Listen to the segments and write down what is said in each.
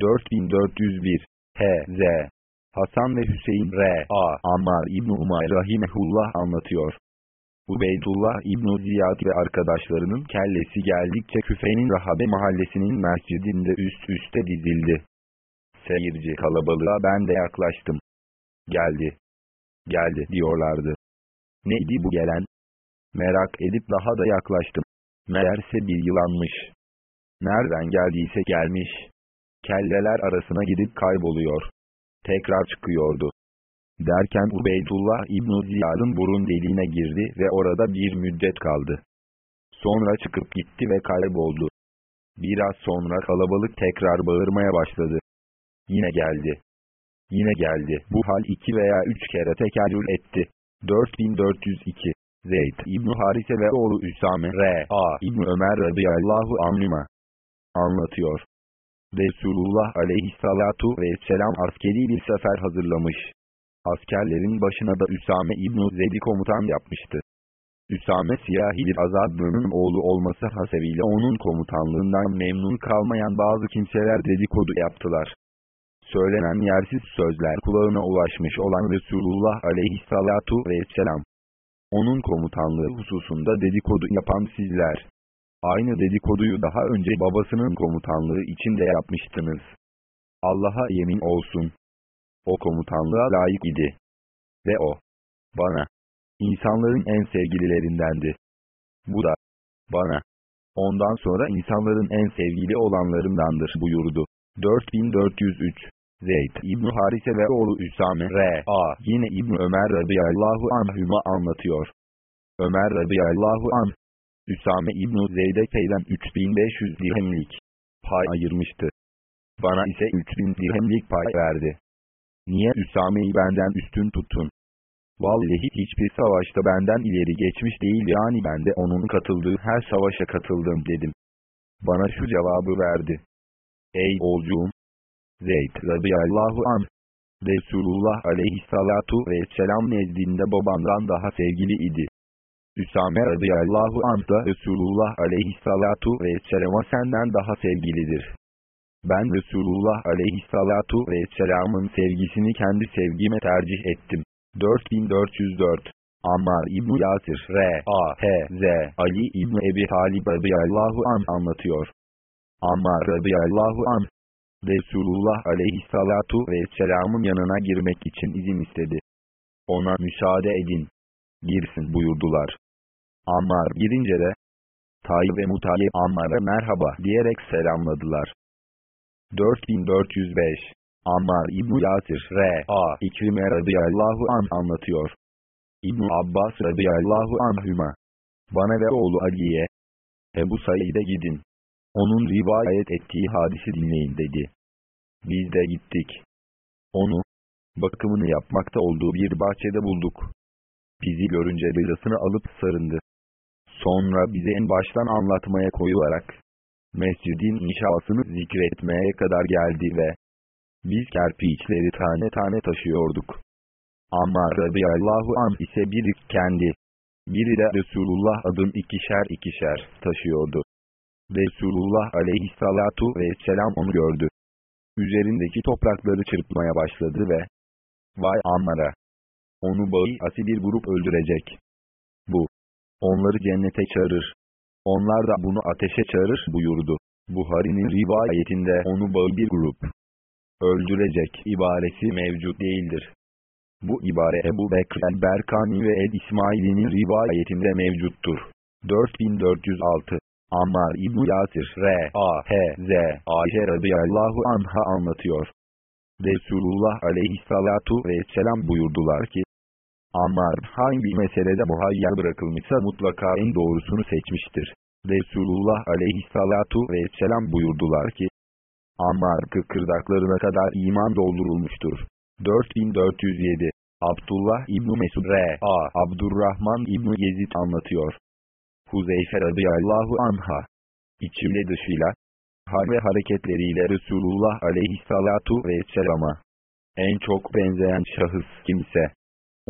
4401 H.Z. Hasan ve Hüseyin R.A. Ammar İbn Umay Rahimehullah anlatıyor. Ubeydullah İbn Ziyad ve arkadaşlarının kellesi geldikçe Küfe'nin Rahabe mahallesinin mescidinde üst üste dizildi. Seyirci kalabalığa ben de yaklaştım. Geldi. Geldi diyorlardı. Neydi bu gelen? Merak edip daha da yaklaştım. Meğerse bir yılanmış. Nereden geldiyse gelmiş. Kelleler arasına gidip kayboluyor. Tekrar çıkıyordu. Derken Ubeydullah İbn Ziyad'ın burun deliğine girdi ve orada bir müddet kaldı. Sonra çıkıp gitti ve kayboldu. Biraz sonra kalabalık tekrar bağırmaya başladı. Yine geldi. Yine geldi. Bu hal iki veya üç kere tekerrür etti. 4402 Zeyd İbn Harise ve oğlu Üsame R.A. İbn Ömer radıyallahu anhüma anlatıyor. Resulullah aleyhissalatu vesselam askeri bir sefer hazırlamış. Askerlerin başına da Üsame İbn Zeyd'i komutan yapmıştı. Üsame siyahi bir azadlının oğlu olması hasebiyle onun komutanlığından memnun kalmayan bazı kimseler dedikodu yaptılar. Söylenen yersiz sözler kulağına ulaşmış olan Resulullah aleyhissalatu vesselam. Onun komutanlığı hususunda dedikodu yapan sizler. Aynı dedikoduyu daha önce babasının komutanlığı için de yapmıştınız. Allah'a yemin olsun. O komutanlığa layık idi. Ve o, bana, insanların en sevgililerindendi. Bu da, bana, ondan sonra insanların en sevgili olanlarındandır buyurdu. 4403 Zeyd İbn Harise ve oğlu Üsame R.A. yine İbn Ömer radıyallahu anhüma anlatıyor. Ömer radıyallahu anh, Üsame İbn Zeyd'e peyden 3500 dirhemlik pay ayırmıştı. Bana ise 3000 dirhemlik pay verdi. Niye Üsame'yi benden üstün tuttun? Vallahi hiçbir savaşta benden ileri geçmiş değil yani ben de onun katıldığı her savaşa katıldım dedim. Bana şu cevabı verdi. Ey oğulcuğum! Zeyd radıyallahu anh, Resulullah aleyhissalatu vesselam nezdinde babandan daha sevgili idi. Üsame radıyallahu anh da Resulullah aleyhissalatu vesselama senden daha sevgilidir. Ben Resulullah aleyhissalatu vesselamın sevgisini kendi sevgime tercih ettim. 4404 Ammar İbn Yasir R.A. H.Z. Ali İbn Ebi Talib radıyallahu anh anlatıyor. Ammar radıyallahu anh, Resulullah aleyhissalatu vesselamın yanına girmek için izin istedi. Ona müsaade edin. Girsin buyurdular. Ammar girince de, Tayyip ve Mutayyip Ammar'a merhaba diyerek selamladılar. 4405 Ammar İbn Yasir R.A. İkrime radıyallahu an anlatıyor. İbn Abbas radıyallahu anhüma. Bana ve oğlu Ali'ye, Ebu Said'e gidin. Onun rivayet ettiği hadisi dinleyin dedi. Biz de gittik. Onu, bakımını yapmakta olduğu bir bahçede bulduk. Bizi görünce rızasını alıp sarındı. Sonra bize en baştan anlatmaya koyularak, mescidin inşasını zikretmeye kadar geldi ve biz kerpiçleri tane tane taşıyorduk. Ammar radıyallahu an ise biri kendi, biri de Resulullah adım ikişer ikişer taşıyordu. Resulullah aleyhissalatu vesselam onu gördü. Üzerindeki toprakları çırpmaya başladı ve Vay Ammar'a! Onu bağı asi bir grup öldürecek. Bu, onları cennete çağırır. Onlar da bunu ateşe çağırır buyurdu. Buhari'nin rivayetinde onu bağı bir grup öldürecek ibaresi mevcut değildir. Bu ibare Ebu Bekr el-Berkani ve el-İsmaili'nin rivayetinde mevcuttur. 4406 Ammar İbn Yasir R.A.H.Z. Ayşe radıyallahu anha anlatıyor. Resulullah aleyhissalatu vesselam buyurdular ki, Ammar hangi meselede muhayyer bırakılmışsa mutlaka en doğrusunu seçmiştir. Resulullah aleyhissalatu vesselam buyurdular ki, Ammar kıkırdaklarına kadar iman doldurulmuştur. 4407 Abdullah İbni Mesud R.A. Abdurrahman İbni Yezid anlatıyor. Huzeyfe radıyallahu anha, içimle dışıyla, hal ve hareketleriyle Resulullah aleyhissalatu vesselama, en çok benzeyen şahıs kimse,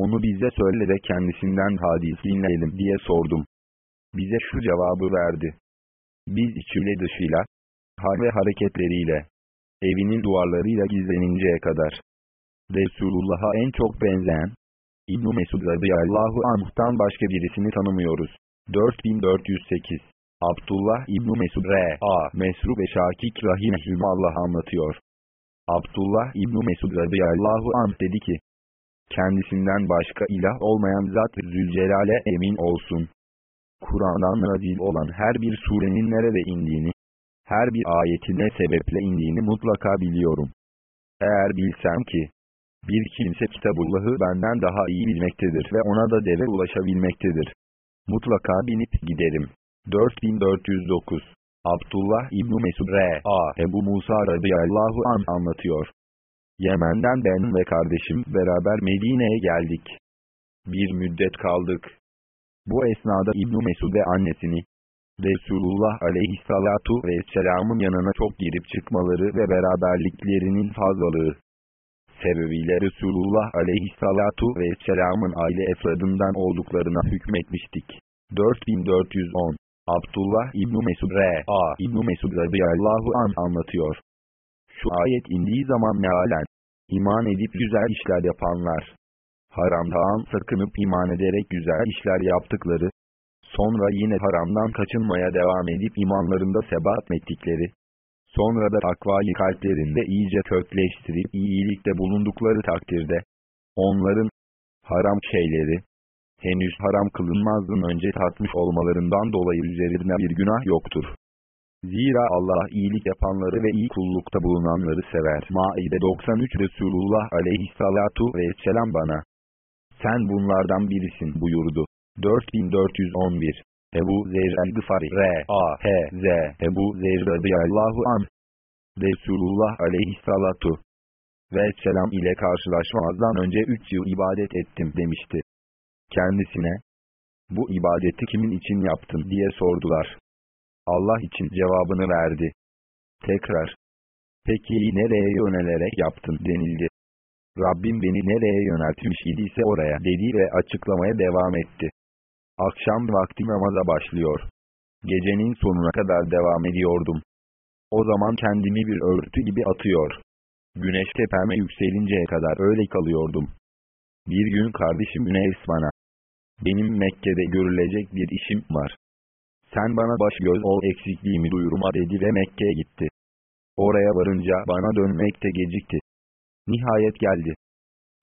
onu bize söyle de kendisinden hadis dinleyelim diye sordum. Bize şu cevabı verdi. Biz içimle dışıyla, hal ve hareketleriyle, evinin duvarlarıyla gizleninceye kadar. Resulullah'a en çok benzeyen, İbn-i Mesud radıyallahu anh'tan başka birisini tanımıyoruz. 4408 Abdullah İbn Mesud R.A. Mesru ve Şakik Rahimehümallah anlatıyor. Abdullah İbn Mesud radıyallahu anh dedi ki, kendisinden başka ilah olmayan Zat Zülcelal'e emin olsun. Kur'an'dan nazil olan her bir surenin nerede indiğini, her bir ayetin ne sebeple indiğini mutlaka biliyorum. Eğer bilsem ki, bir kimse kitabullahı benden daha iyi bilmektedir ve ona da deve ulaşabilmektedir. Mutlaka binip giderim. 4409 Abdullah İbn Mesud R.A. Ebu Musa radıyallahu an anlatıyor. Yemen'den ben ve kardeşim beraber Medine'ye geldik. Bir müddet kaldık. Bu esnada İbn Mesud ve annesini Resulullah aleyhissalatu vesselamın yanına çok girip çıkmaları ve beraberliklerinin fazlalığı sebebiyle Resulullah aleyhissalatu vesselamın aile efradından olduklarına hükmetmiştik. 4410 Abdullah İbn Mesud R.A. İbn Mesud radıyallahu an anlatıyor. Şu ayet indiği zaman mealen, iman edip güzel işler yapanlar, haramdan sakınıp iman ederek güzel işler yaptıkları, sonra yine haramdan kaçınmaya devam edip imanlarında sebat ettikleri, sonra da takvayı kalplerinde iyice kökleştirip iyilikte bulundukları takdirde, onların haram şeyleri, henüz haram kılınmazdan önce tatmış olmalarından dolayı üzerine bir günah yoktur. Zira Allah iyilik yapanları ve iyi kullukta bulunanları sever. Maide 93 Resulullah aleyhissalatu vesselam bana. Sen bunlardan birisin buyurdu. 4411 Ebu Zer el-Gıfari R.A.H.Z. Ebu Zer radıyallahu an. Resulullah aleyhissalatu vesselam ile karşılaşmazdan önce 3 yıl ibadet ettim demişti. Kendisine, bu ibadeti kimin için yaptın diye sordular. Allah için cevabını verdi. Tekrar, peki nereye yönelerek yaptın denildi. Rabbim beni nereye yöneltmiş idiyse oraya dedi ve açıklamaya devam etti. Akşam vakti namaza başlıyor. Gecenin sonuna kadar devam ediyordum. O zaman kendimi bir örtü gibi atıyor. Güneş tepeme yükselinceye kadar öyle kalıyordum. Bir gün kardeşim Üneys bana, benim Mekke'de görülecek bir işim var. Sen bana baş göz ol eksikliğimi duyurma dedi ve Mekke'ye gitti. Oraya varınca bana dönmekte gecikti. Nihayet geldi.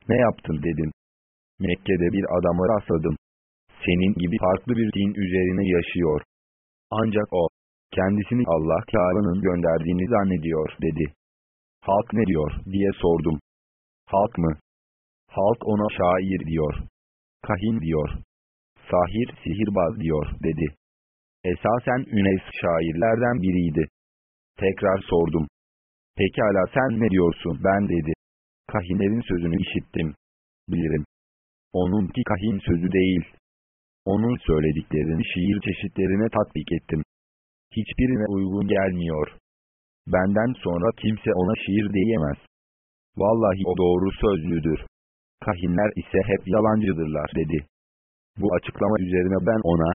Ne yaptın dedim. Mekke'de bir adama rastladım. Senin gibi farklı bir din üzerine yaşıyor. Ancak o, kendisini Allah Teala'nın gönderdiğini zannediyor dedi. Halk ne diyor diye sordum. Halk mı? Halk ona şair diyor. Kahin diyor. Sahir sihirbaz diyor dedi. Esasen Üneys şairlerden biriydi. Tekrar sordum. Pekala sen ne diyorsun ben dedi. Kahinlerin sözünü işittim. Bilirim. Onunki kahin sözü değil. Onun söylediklerini şiir çeşitlerine tatbik ettim. Hiçbirine uygun gelmiyor. Benden sonra kimse ona şiir diyemez. Vallahi o doğru sözlüdür. Kahinler ise hep yalancıdırlar dedi. Bu açıklama üzerine ben ona,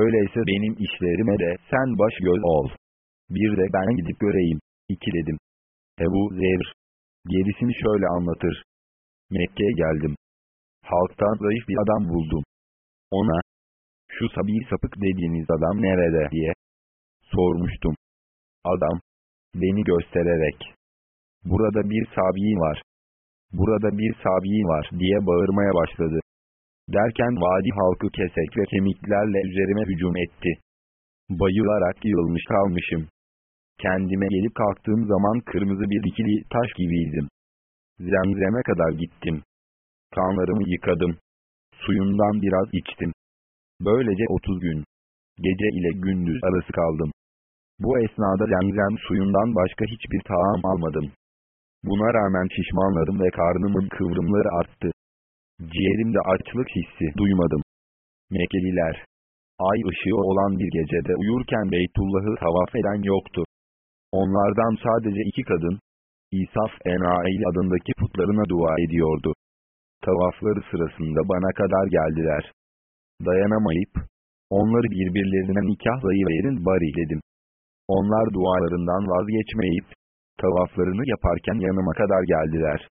öyleyse benim işlerime de sen baş göz ol. Bir de ben gidip göreyim. İki dedim. Ebu Zevr. Gerisini şöyle anlatır. Mekke'ye geldim. Halktan zayıf bir adam buldum. Ona, şu sabi sapık dediğiniz adam nerede diye sormuştum. Adam, beni göstererek, burada bir sabi var, burada bir sabi var diye bağırmaya başladı. Derken vadi halkı kesek ve kemiklerle üzerime hücum etti. Bayılarak yığılmış kalmışım. Kendime gelip kalktığım zaman kırmızı bir dikili taş gibiydim. Zemzeme kadar gittim. Kanlarımı yıkadım. Suyundan biraz içtim. Böylece 30 gün, gece ile gündüz arası kaldım. Bu esnada zemzem suyundan başka hiçbir taam almadım. Buna rağmen şişmanladım ve karnımın kıvrımları arttı. Ciğerimde açlık hissi duymadım. Mekkeliler, ay ışığı olan bir gecede uyurken Beytullah'ı tavaf eden yoktu. Onlardan sadece iki kadın, İsaf Enail adındaki putlarına dua ediyordu. Tavafları sırasında bana kadar geldiler. Dayanamayıp, onları birbirlerine nikahlayıverin bari dedim. Onlar dualarından vazgeçmeyip, tavaflarını yaparken yanıma kadar geldiler.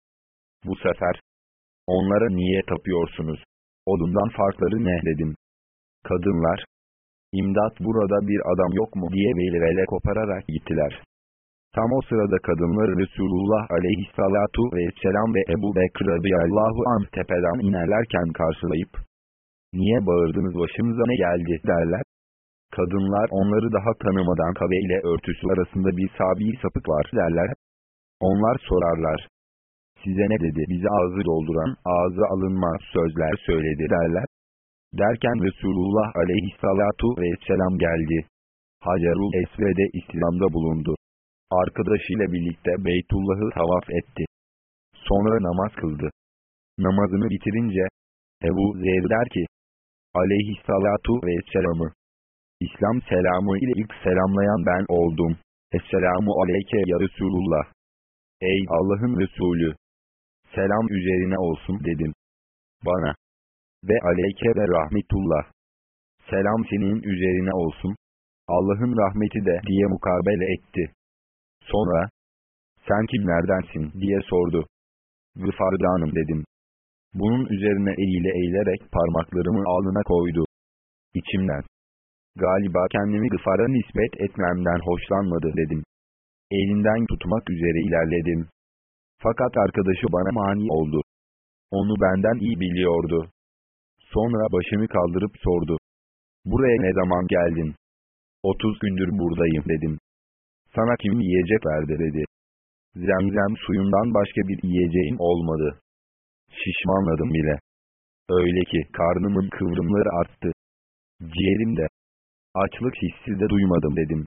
Bu sefer, onlara niye tapıyorsunuz? Odundan farkları ne dedim. Kadınlar, imdat burada bir adam yok mu diye velvele kopararak gittiler. Tam o sırada kadınlar Resulullah aleyhissalatu vesselam ve Ebu Bekir radıyallahu anh tepeden inerlerken karşılayıp, niye bağırdınız başımıza ne geldi derler. Kadınlar onları daha tanımadan kabe ile örtüsü arasında bir sabi sapık var derler. Onlar sorarlar. Size ne dedi bizi ağzı dolduran, ağzı alınmaz sözler söyledi derler. Derken Resulullah aleyhissalatu vesselam geldi. Hacerul Esved'e İslam'da bulundu. Arkadaşıyla birlikte Beytullah'ı tavaf etti. Sonra namaz kıldı. Namazını bitirince, Ebu Zer der ki, aleyhissalatu vesselam'ı, İslam selamı ile ilk selamlayan ben oldum. Esselamu aleyke ya Resulullah. Ey Allah'ın Resulü! Selam üzerine olsun dedim. Bana. Ve aleyke ve rahmetullah. Selam senin üzerine olsun. Allah'ın rahmeti de diye mukabele etti. Sonra, sen kimlerdensin diye sordu. Gıfardanım dedim. Bunun üzerine eliyle eğilerek parmaklarımı alnına koydu. İçimden. Galiba kendimi gıfara nispet etmemden hoşlanmadı dedim. Elinden tutmak üzere ilerledim. Fakat arkadaşı bana mani oldu. Onu benden iyi biliyordu. Sonra başımı kaldırıp sordu. Buraya ne zaman geldin? 30 gündür buradayım dedim. Sana kim yiyecek verdi dedi. Zemzem suyundan başka bir yiyeceğim olmadı. Şişmanladım bile. Öyle ki karnımın kıvrımları arttı. Ciğerim de. Açlık hissi de duymadım dedim.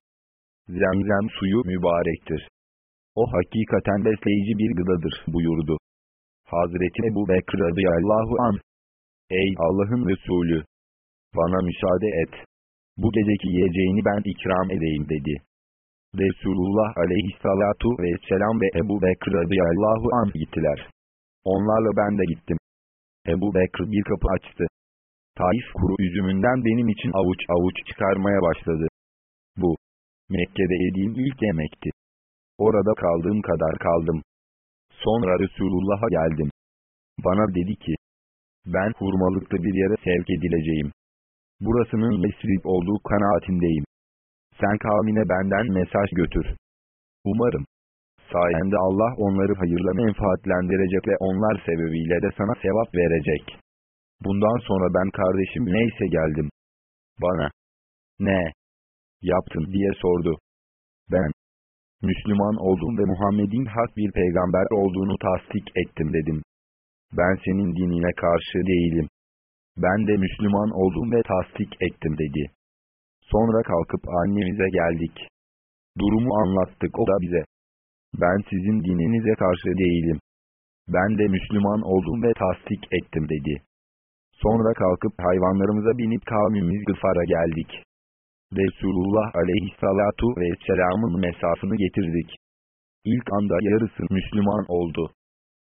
Zemzem suyu mübarektir. O hakikaten besleyici bir gıdadır buyurdu. Hazreti Ebu Bekir radıyallahu an. Ey Allah'ın Resulü! Bana müsaade et. Bu geceki yiyeceğini ben ikram edeyim dedi. Resulullah aleyhissalatu vesselam ve Ebu Bekir radıyallahu anh gittiler. Onlarla ben de gittim. Ebu Bekir bir kapı açtı. Taif kuru üzümünden benim için avuç avuç çıkarmaya başladı. Bu, Mekke'de yediğim ilk yemekti. Orada kaldığım kadar kaldım. Sonra Resulullah'a geldim. Bana dedi ki, ben hurmalıkta bir yere sevk edileceğim. Burasının Yesrib olduğu kanaatindeyim. Sen kavmine benden mesaj götür. Umarım. Sayende Allah onları hayırla menfaatlendirecek ve onlar sebebiyle de sana sevap verecek. Bundan sonra ben kardeşim neyse geldim. Bana. Ne? Yaptın diye sordu. Ben. Müslüman oldum ve Muhammed'in hak bir peygamber olduğunu tasdik ettim dedim. Ben senin dinine karşı değilim. Ben de Müslüman oldum ve tasdik ettim dedi. Sonra kalkıp annemize geldik. Durumu anlattık o da bize. Ben sizin dininize karşı değilim. Ben de Müslüman oldum ve tasdik ettim dedi. Sonra kalkıp hayvanlarımıza binip kavmimiz Gıfar'a geldik. Resulullah aleyhissalatu vesselamın mesafını getirdik. İlk anda yarısı Müslüman oldu.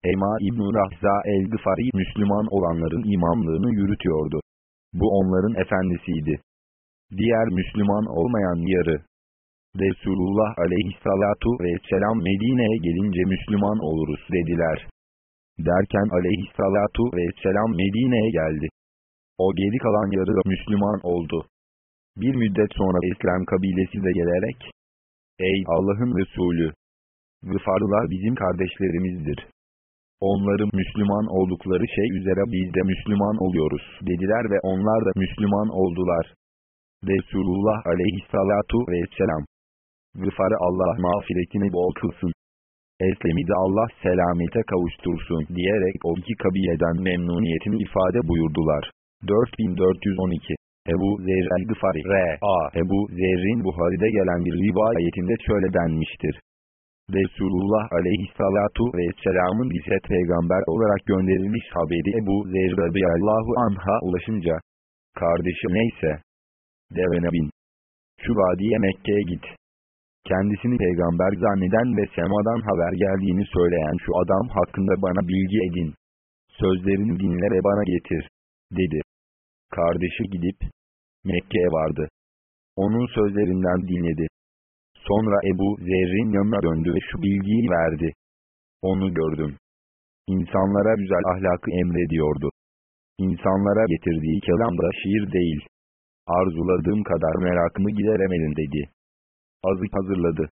Ema İbn-i Rahza el-Gıfari Müslüman olanların imamlığını yürütüyordu. Bu onların efendisiydi. Diğer Müslüman olmayan yarı. Resulullah aleyhissalatu vesselam Medine'ye gelince Müslüman oluruz dediler. Derken aleyhissalatu vesselam Medine'ye geldi. O geri kalan yarı Müslüman oldu. Bir müddet sonra İslam kabilesi de gelerek, Ey Allah'ın Resulü! Gıfarlılar bizim kardeşlerimizdir. Onların Müslüman oldukları şey üzere biz de Müslüman oluyoruz dediler ve onlar da Müslüman oldular. Resulullah aleyhissalatu vesselam. Gıfarı Allah mağfiretini bol kılsın. Eslem'i de Allah selamete kavuştursun diyerek o iki kabileden memnuniyetini ifade buyurdular. 4412 Ebu Zer el-Gıfari R.A. Ebu Zer'in Buhari'de gelen bir rivayetinde şöyle denmiştir. Resulullah aleyhissalatu vesselamın bize peygamber olarak gönderilmiş haberi Ebu Zer radıyallahu anha ulaşınca, kardeşi neyse, devene bin. Şu vadiye Mekke'ye git. Kendisini peygamber zanneden ve semadan haber geldiğini söyleyen şu adam hakkında bana bilgi edin. Sözlerini dinle ve bana getir, dedi. Kardeşi gidip, Mekke'ye vardı. Onun sözlerinden dinledi. Sonra Ebu Zer'in yanına döndü ve şu bilgiyi verdi. Onu gördüm. İnsanlara güzel ahlakı emrediyordu. İnsanlara getirdiği kelam da şiir değil. Arzuladığım kadar merakımı gideremedim dedi. Azık hazırladı.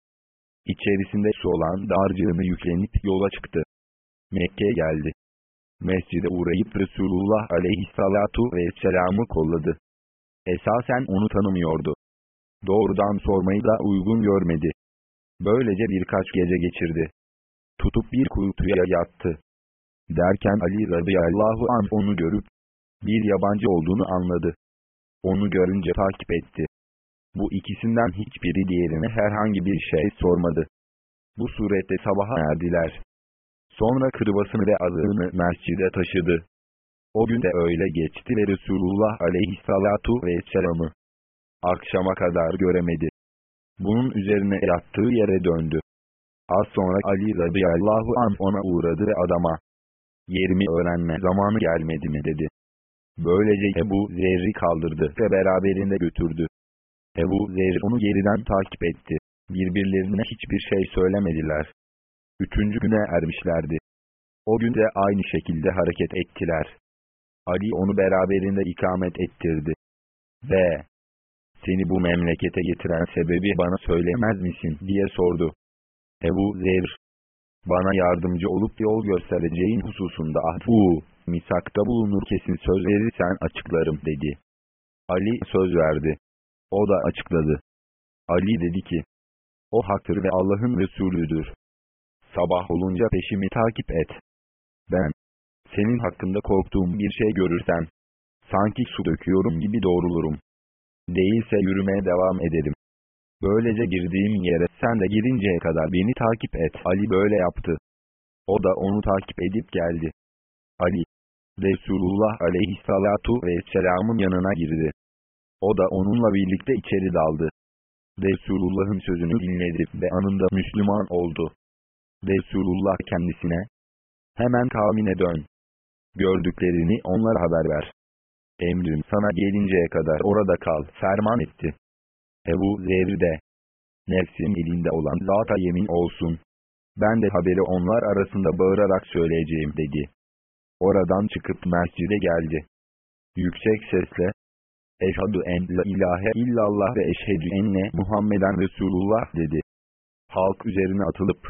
İçerisinde su olan dağarcığını yüklenip yola çıktı. Mekke'ye geldi. Mescide uğrayıp Resulullah aleyhissalatu vesselam'ı kolladı. Esasen onu tanımıyordu. Doğrudan sormayı da uygun görmedi. Böylece birkaç gece geçirdi. Tutup bir kuytuya yattı. Derken Ali radıyallahu anh onu görüp, bir yabancı olduğunu anladı. Onu görünce takip etti. Bu ikisinden hiçbiri diğerine herhangi bir şey sormadı. Bu surette sabaha erdiler. Sonra kırbasını ve azığını mescide taşıdı. O gün de öyle geçti ve Resulullah aleyhissalatu vesselam'ı akşama kadar göremedi. Bunun üzerine yattığı yere döndü. Az sonra Ali radıyallahu an ona uğradı ve adama, yerimi öğrenme zamanı gelmedi mi dedi. Böylece Ebu Zer'i kaldırdı ve beraberinde götürdü. Ebu Zer onu geriden takip etti. Birbirlerine hiçbir şey söylemediler. Üçüncü güne ermişlerdi. O gün de aynı şekilde hareket ettiler. Ali onu beraberinde ikamet ettirdi. Ve seni bu memlekete getiren sebebi bana söylemez misin diye sordu. Ebu Zer, bana yardımcı olup yol göstereceğin hususunda ahbu, misakta bulunur kesin söz verirsen açıklarım dedi. Ali söz verdi. O da açıkladı. Ali dedi ki, o haktır ve Allah'ın Resulüdür. Sabah olunca peşimi takip et. Ben, senin hakkında korktuğum bir şey görürsem, sanki su döküyorum gibi doğrulurum. Değilse yürümeye devam ederim. Böylece girdiğim yere sen de girinceye kadar beni takip et. Ali böyle yaptı. O da onu takip edip geldi. Ali, Resulullah aleyhissalatu vesselamın yanına girdi. O da onunla birlikte içeri daldı. Resulullah'ın sözünü dinledi ve anında Müslüman oldu. Resulullah kendisine, hemen kavmine dön. Gördüklerini onlara haber ver. Emrim sana gelinceye kadar orada kal, ferman etti. Ebu Zer de, nefsim elinde olan zata yemin olsun. Ben de haberi onlar arasında bağırarak söyleyeceğim dedi. Oradan çıkıp mescide geldi. Yüksek sesle, Eşhedü en la ilahe illallah ve eşhedü enne Muhammeden Resulullah dedi. Halk üzerine atılıp,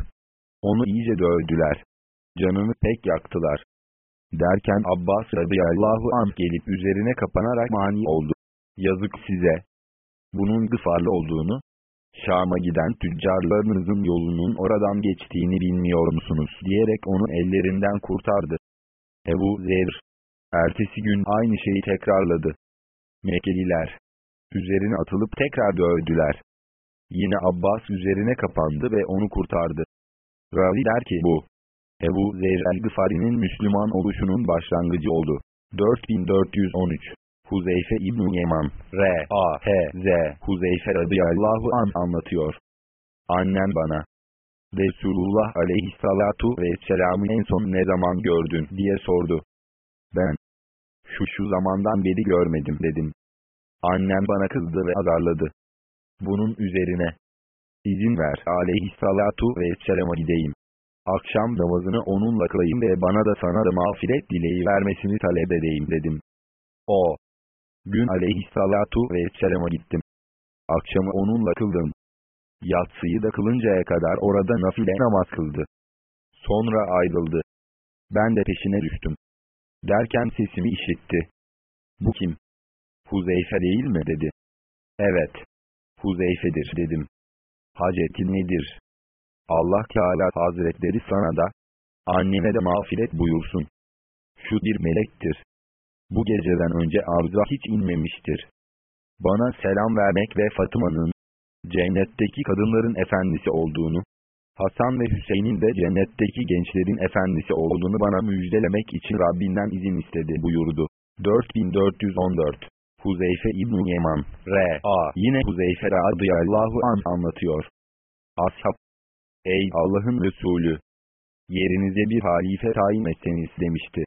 onu iyice dövdüler. Canını pek yaktılar. Derken Abbas radıyallahu anh gelip üzerine kapanarak mani oldu. Yazık size. Bunun gıfarlı olduğunu, Şam'a giden tüccarlarınızın yolunun oradan geçtiğini bilmiyor musunuz diyerek onu ellerinden kurtardı. Ebu Zer, ertesi gün aynı şeyi tekrarladı. Mekkeliler, üzerine atılıp tekrar dövdüler. Yine Abbas üzerine kapandı ve onu kurtardı. Ravi der ki bu, Ebu Zer el-Gıfari'nin Müslüman oluşunun başlangıcı oldu. 4413 Huzeyfe İbn-i Yeman R.A.H.Z. Huzeyfe radıyallahu an anlatıyor. Annem bana Resulullah aleyhissalatu vesselam'ı en son ne zaman gördün diye sordu. Ben şu şu zamandan beri görmedim dedim. Annem bana kızdı ve azarladı. Bunun üzerine izin ver aleyhissalatu vesselama gideyim. Akşam namazını onunla kılayım ve bana da sana da mağfiret dileği vermesini talep edeyim dedim. O gün aleyhissalatu vesselama gittim. Akşamı onunla kıldım. Yatsıyı da kılıncaya kadar orada nafile namaz kıldı. Sonra ayrıldı. Ben de peşine düştüm. Derken sesimi işitti. Bu kim? Huzeyfe değil mi dedi. Evet. Huzeyfe'dir dedim. Hacetin nedir? Allah Teala Hazretleri sana da, annene de mağfiret buyursun. Şu bir melektir. Bu geceden önce arza hiç inmemiştir. Bana selam vermek ve Fatıma'nın, cennetteki kadınların efendisi olduğunu, Hasan ve Hüseyin'in de cennetteki gençlerin efendisi olduğunu bana müjdelemek için Rabbinden izin istedi buyurdu. 4414 Huzeyfe İbn-i Yeman R.A. Yine Huzeyfe radıyallahu an anlatıyor. Ashab Ey Allah'ın Resulü! Yerinize bir halife tayin etseniz demişti.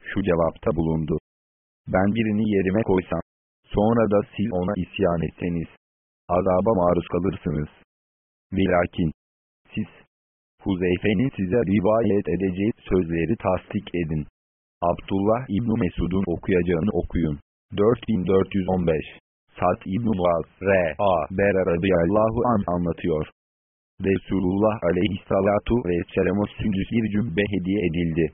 Şu cevapta bulundu. Ben birini yerime koysam, sonra da siz ona isyan etseniz, azaba maruz kalırsınız. Velakin, siz, Huzeyfe'nin size rivayet edeceği sözleri tasdik edin. Abdullah İbni Mesud'un okuyacağını okuyun. 4415 Sad İbn-i Muaz, R.A. Radıyallahu an anlatıyor. Resulullah aleyhissalatu vesselam'a sündüz bir cübbe hediye edildi.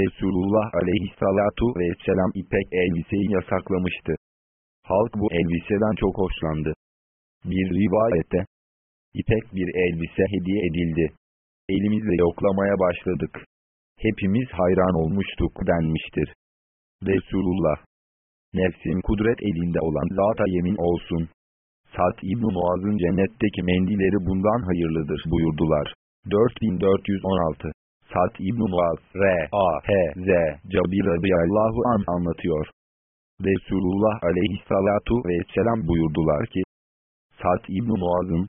Resulullah aleyhissalatu vesselam ipek elbiseyi yasaklamıştı. Halk bu elbiseden çok hoşlandı. Bir rivayette, ipek bir elbise hediye edildi. Elimizle yoklamaya başladık. Hepimiz hayran olmuştuk denmiştir. Resulullah, nefsim kudret elinde olan zata yemin olsun. Sad İbn Muaz'ın cennetteki mendileri bundan hayırlıdır buyurdular. 4416 Sad İbn Muaz R.A. H.Z. Cabir radıyallahu an anlatıyor. Resulullah aleyhissalatu vesselam buyurdular ki, Sad İbn Muaz'ın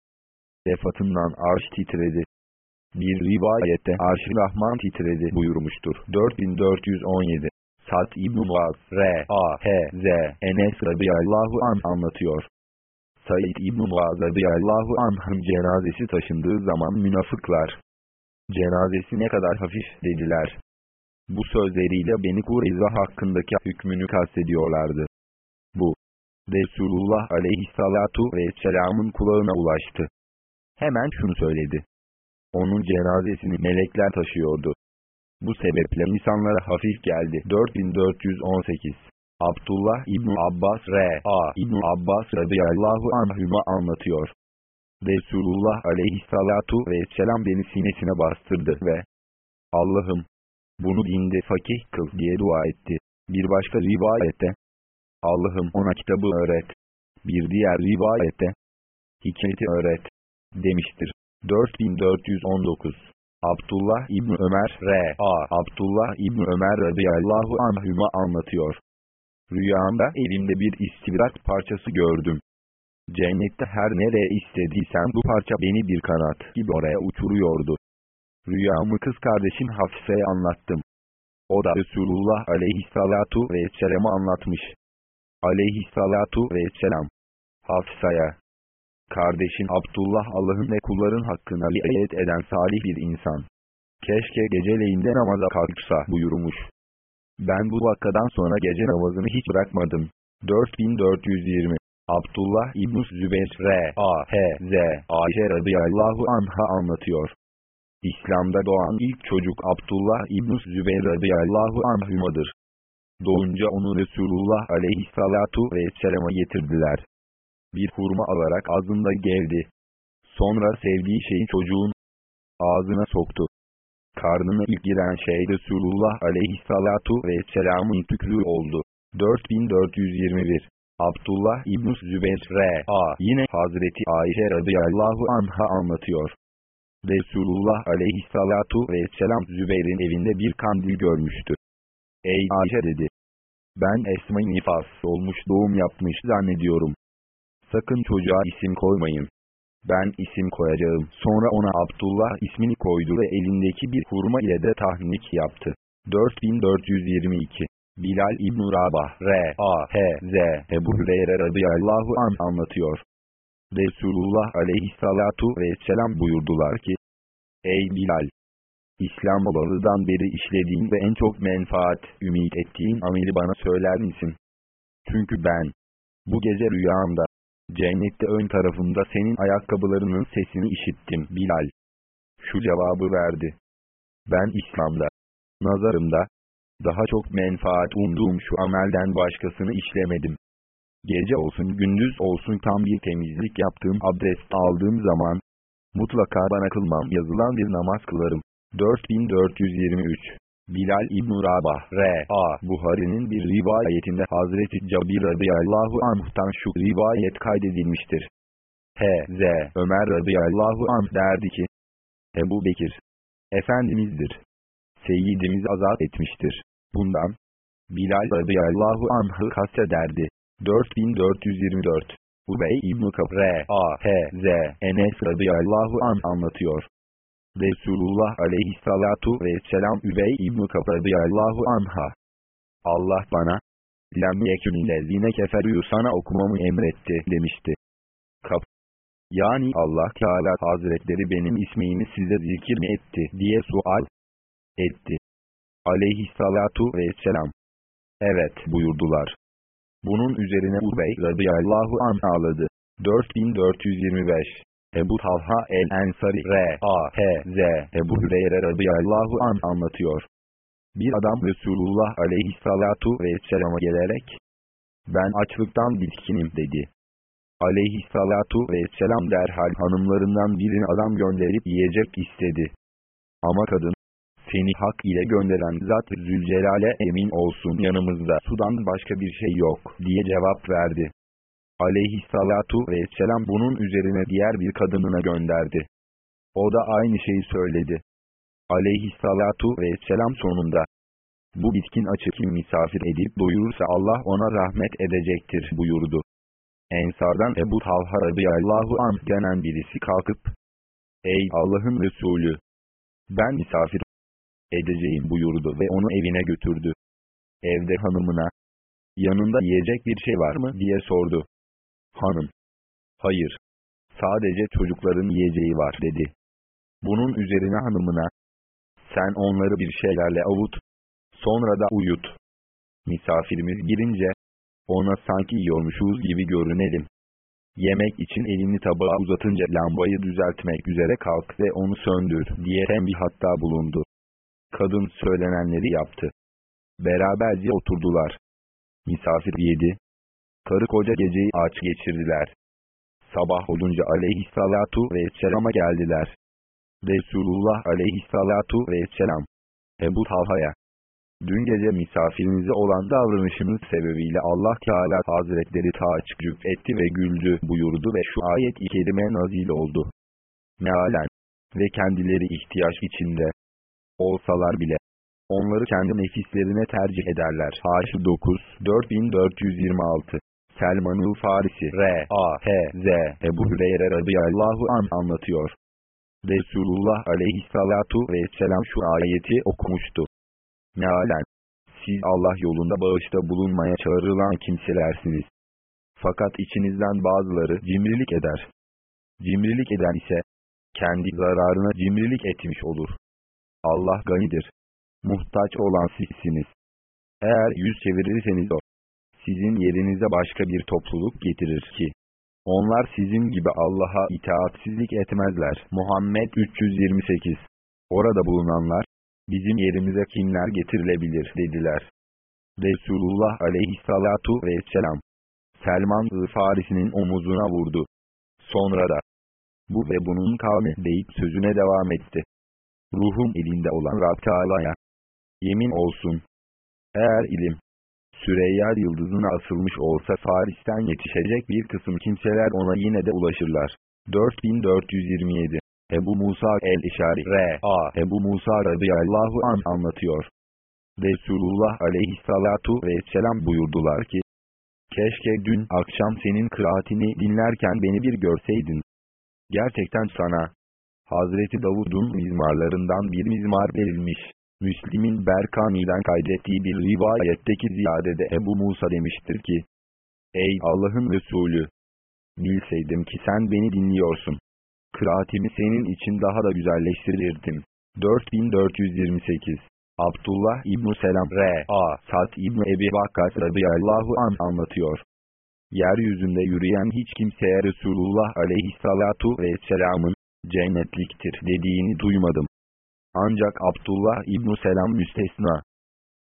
vefatından arş titredi. Bir rivayette arş-ı Rahman titredi buyurmuştur. 4417 Sad İbn Muaz R.A.H.Z. Enes radıyallahu an anlatıyor. Said İbn Muaz radıyallahu anh'ın cenazesi taşındığı zaman münafıklar, cenazesi ne kadar hafif dediler. Bu sözleriyle Beni Kureyza hakkındaki hükmünü kastediyorlardı. Bu, Resulullah aleyhissalatu vesselamın kulağına ulaştı. Hemen şunu söyledi. Onun cenazesini melekler taşıyordu. Bu sebeple insanlara hafif geldi. 4418 Abdullah İbn Abbas R.A. İbn Abbas radıyallahu anhüma anlatıyor. Resulullah aleyhissalatu vesselam beni sinesine bastırdı ve Allah'ım bunu dinde fakih kıl diye dua etti. Bir başka rivayette Allah'ım ona kitabı öğret. Bir diğer rivayette hikmeti öğret demiştir. 4419 Abdullah İbn Ömer R.A. Abdullah İbn Ömer radıyallahu anhüma anlatıyor. Rüyamda elimde bir istibrat parçası gördüm. Cennette her nereye istediysen bu parça beni bir kanat gibi oraya uçuruyordu. Rüyamı kız kardeşim Hafize'ye anlattım. O da Resulullah aleyhissalatu vesselam'ı anlatmış. Aleyhissalatu vesselam. Hafsa'ya, Kardeşin Abdullah Allah'ın ve kulların hakkına riayet eden salih bir insan. Keşke geceleyinde namaza kalksa buyurmuş. Ben bu vakadan sonra gece namazını hiç bırakmadım. 4420 Abdullah İbn Zübeyir R.A.H.Z. Ayşe radıyallahu anha anlatıyor. İslam'da doğan ilk çocuk Abdullah İbn Zübeyir radıyallahu anhümadır. Doğunca onu Resulullah aleyhissalatu vesselam'a getirdiler bir hurma alarak ağzında geldi. Sonra sevdiği şeyi çocuğun ağzına soktu. Karnına ilk giren şey Resulullah aleyhissalatu vesselamın tükrüğü oldu. 4421 Abdullah İbn Zübeyir R.A. Yine Hazreti Ayşe radıyallahu anha anlatıyor. Resulullah aleyhissalatu vesselam Zübeyir'in evinde bir kandil görmüştü. Ey Ayşe dedi. Ben Esma-i nifas olmuş doğum yapmış zannediyorum. Sakın çocuğa isim koymayın. Ben isim koyacağım. Sonra ona Abdullah ismini koydu ve elindeki bir hurma ile de tahnik yaptı. 4422 Bilal İbn Rabah R.A.H.Z. Ebu Hüreyre radıyallahu an anlatıyor. Resulullah aleyhissalatu vesselam buyurdular ki, Ey Bilal! İslam olalıdan beri işlediğin ve en çok menfaat, ümit ettiğin ameli bana söyler misin? Çünkü ben, bu gece rüyamda, Cennette ön tarafında senin ayakkabılarının sesini işittim Bilal. Şu cevabı verdi. Ben İslam'da, nazarımda, daha çok menfaat umduğum şu amelden başkasını işlemedim. Gece olsun gündüz olsun tam bir temizlik yaptığım abdest aldığım zaman, mutlaka bana kılmam yazılan bir namaz kılarım. 4423 Bilal İbn Rabah R.A. Buhari'nin bir rivayetinde Hazreti Cabir radıyallahu anh'tan şu rivayet kaydedilmiştir. H.Z. Ömer radıyallahu anh derdi ki, Ebu Bekir, Efendimizdir. Seyyidimiz azat etmiştir. Bundan, Bilal radıyallahu anh'ı kastederdi. 4424 Ubey İbn-i Kapre A.H.Z. Enes radıyallahu an anlatıyor. Resulullah aleyhissalatu vesselam Übey İbn-i Kapradıyallahu anha. Allah bana, lem yekünillezine keferüyü sana okumamı emretti demişti. Kap. Yani Allah Teala Hazretleri benim ismimi size zikir mi etti diye sual etti. Aleyhissalatu vesselam. Evet buyurdular. Bunun üzerine Ubey radıyallahu anh ağladı. 4425 Ebu Talha el-Ensari R.A.H.Z. Ebu Hüreyre radıyallahu anh anlatıyor. Bir adam Resulullah aleyhissalatu vesselama gelerek, ben açlıktan bitkinim dedi. Aleyhissalatu vesselam derhal hanımlarından birini adam gönderip yiyecek istedi. Ama kadın, seni hak ile gönderen zat Zülcelal'e emin olsun yanımızda sudan başka bir şey yok diye cevap verdi. Aleyhissalatu vesselam bunun üzerine diğer bir kadınına gönderdi. O da aynı şeyi söyledi. Aleyhissalatu vesselam sonunda, bu bitkin açı misafir edip doyurursa Allah ona rahmet edecektir buyurdu. Ensardan Ebu Talha radıyallahu anh denen birisi kalkıp, Ey Allah'ın Resulü! Ben misafir edeceğim buyurdu ve onu evine götürdü. Evde hanımına, yanında yiyecek bir şey var mı diye sordu. Hanım, hayır, sadece çocukların yiyeceği var dedi. Bunun üzerine hanımına, sen onları bir şeylerle avut, sonra da uyut. Misafirimiz girince, ona sanki yiyormuşuz gibi görünelim. Yemek için elini tabağa uzatınca lambayı düzeltmek üzere kalk ve onu söndür diye bir hatta bulundu. Kadın söylenenleri yaptı. Beraberce oturdular. Misafir yedi. Karı koca geceyi aç geçirdiler. Sabah olunca aleyhissalatu vesselama geldiler. Resulullah aleyhissalatu vesselam. Ebu Talha'ya. Dün gece misafirinize olan davranışınız sebebiyle Allah Teala Hazretleri taçcüp etti ve güldü buyurdu ve şu ayet-i kerime nazil oldu. Mealen ve kendileri ihtiyaç içinde olsalar bile onları kendi nefislerine tercih ederler. Haş 9 4426 Selman-ı Farisi R.A.H.Z. Ebu Hüreyre radıyallahu an anlatıyor. Resulullah aleyhissalatu vesselam şu ayeti okumuştu. Mealen, siz Allah yolunda bağışta bulunmaya çağrılan kimselersiniz. Fakat içinizden bazıları cimrilik eder. Cimrilik eden ise, kendi zararına cimrilik etmiş olur. Allah ganidir. Muhtaç olan sizsiniz. Eğer yüz çevirirseniz o, sizin yerinize başka bir topluluk getirir ki, onlar sizin gibi Allah'a itaatsizlik etmezler. Muhammed 328 Orada bulunanlar, bizim yerimize kimler getirilebilir dediler. Resulullah aleyhissalatu vesselam, Selman Farisi'nin omuzuna vurdu. Sonra da, bu ve bunun kavmi deyip sözüne devam etti. Ruhum elinde olan Rab Teala'ya, yemin olsun. Eğer ilim, Süreyya yıldızına asılmış olsa Faris'ten yetişecek bir kısım kimseler ona yine de ulaşırlar. 4427 Ebu Musa el-İşari R.A. Ebu Musa radıyallahu an anlatıyor. Resulullah aleyhissalatu vesselam buyurdular ki, Keşke dün akşam senin kıraatini dinlerken beni bir görseydin. Gerçekten sana, Hazreti Davud'un mizmarlarından bir mizmar verilmiş. Müslim'in Berkani'den kaydettiği bir rivayetteki ziyadede Ebu Musa demiştir ki, Ey Allah'ın Resulü! Bilseydim ki sen beni dinliyorsun. Kıraatimi senin için daha da güzelleştirirdim. 4428 Abdullah İbn Selam R.A. Sad İbn Ebi Vakkas radıyallahu an anlatıyor. Yeryüzünde yürüyen hiç kimseye Resulullah aleyhissalatu vesselamın cennetliktir dediğini duymadım. Ancak Abdullah İbn Selam müstesna.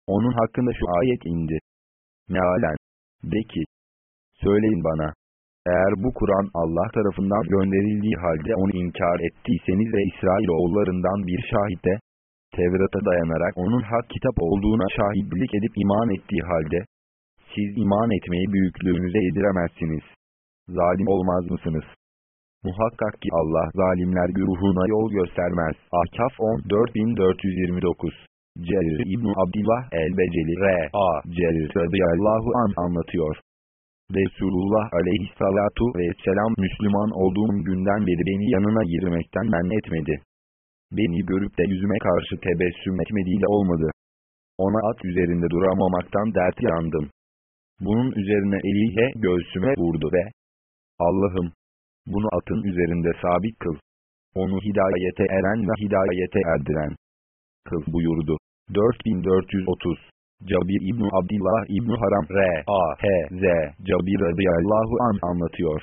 Onun hakkında şu ayet indi. Mealen. De ki, söyleyin bana, eğer bu Kur'an Allah tarafından gönderildiği halde onu inkar ettiyseniz ve İsrailoğullarından bir şahide, Tevrat'a dayanarak onun hak kitap olduğuna şahitlik edip iman ettiği halde, siz iman etmeyi büyüklüğünüze yediremezsiniz. Zalim olmaz mısınız? Muhakkak ki Allah zalimler güruhuna yol göstermez. Ahkaf 14429 Cerir İbn Abdullah el-Beceli R.A. Cerir radıyallahu an anlatıyor. Resulullah aleyhissalatu vesselam Müslüman olduğum günden beri beni yanına girmekten men etmedi. Beni görüp de yüzüme karşı tebessüm etmediği de olmadı. Ona at üzerinde duramamaktan dert yandım. Bunun üzerine eliyle göğsüme vurdu ve Allah'ım Bunu atın üzerinde sabit kıl. Onu hidayete eren ve hidayete erdiren. Kıl buyurdu. 4430 Cabir İbni Abdillah İbni Haram R.A.H.Z. Cabir radıyallahu an anlatıyor.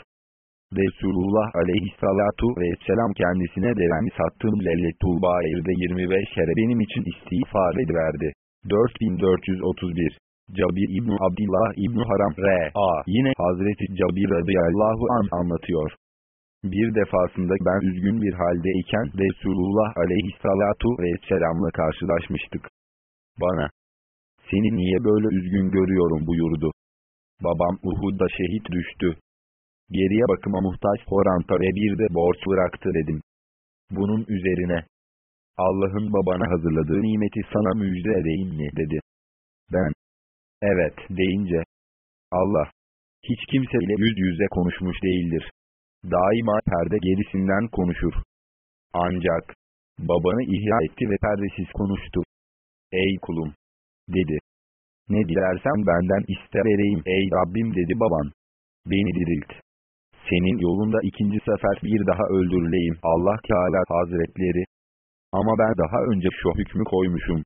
Resulullah aleyhissalatu vesselam kendisine deren sattığım lelletul bayirde 25 kere benim için istiğfar ediverdi. 4431 Cabir İbni Abdillah İbni Haram R.A. Yine Hazreti Cabir radıyallahu an anlatıyor. Bir defasında ben üzgün bir haldeyken Resulullah aleyhissalatu vesselamla karşılaşmıştık. Bana, seni niye böyle üzgün görüyorum buyurdu. Babam Uhud'da şehit düştü. Geriye bakıma muhtaç Horanta ve bir de borç bıraktı dedim. Bunun üzerine, Allah'ın babana hazırladığı nimeti sana müjde edeyim mi dedi. Ben, evet deyince, Allah, hiç kimseyle yüz yüze konuşmuş değildir. Daima perde gerisinden konuşur. Ancak, babanı ihya etti ve perdesiz konuştu. Ey kulum! Dedi. Ne dilersen benden iste vereyim ey Rabbim dedi baban. Beni dirilt. Senin yolunda ikinci sefer bir daha öldürüleyim Allah Teala Hazretleri. Ama ben daha önce şu hükmü koymuşum.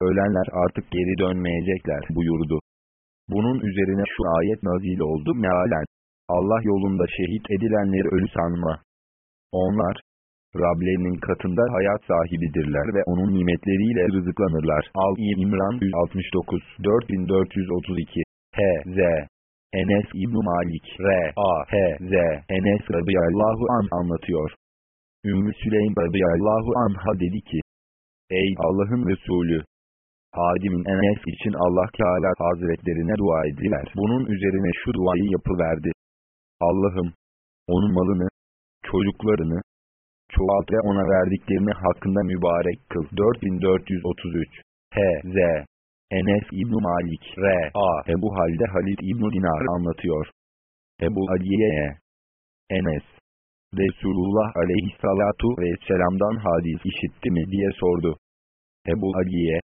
Ölenler artık geri dönmeyecekler buyurdu. Bunun üzerine şu ayet nazil oldu mealen. Allah yolunda şehit edilenleri ölü sanma. Onlar, Rablerinin katında hayat sahibidirler ve onun nimetleriyle rızıklanırlar. Al-i İmran 169 4432 H.Z. Enes İbn Malik R.A.H.Z. Enes radıyallahu an anlatıyor. Ümmü Süleym radıyallahu anha dedi ki, Ey Allah'ın Resulü! Hadimin Enes için Allah Teala Hazretlerine dua ettiler. Bunun üzerine şu duayı yapıverdi. Allah'ım! Onun malını, çocuklarını, çoğalt ve ona verdiklerini hakkında mübarek kıl. 4433 H.Z. Enes İbn Malik R.A. Ebu Halde Halid İbn Dinar anlatıyor. Ebu Aliye'ye Enes Resulullah aleyhissalatu vesselam'dan hadis işitti mi diye sordu. Ebu Aliye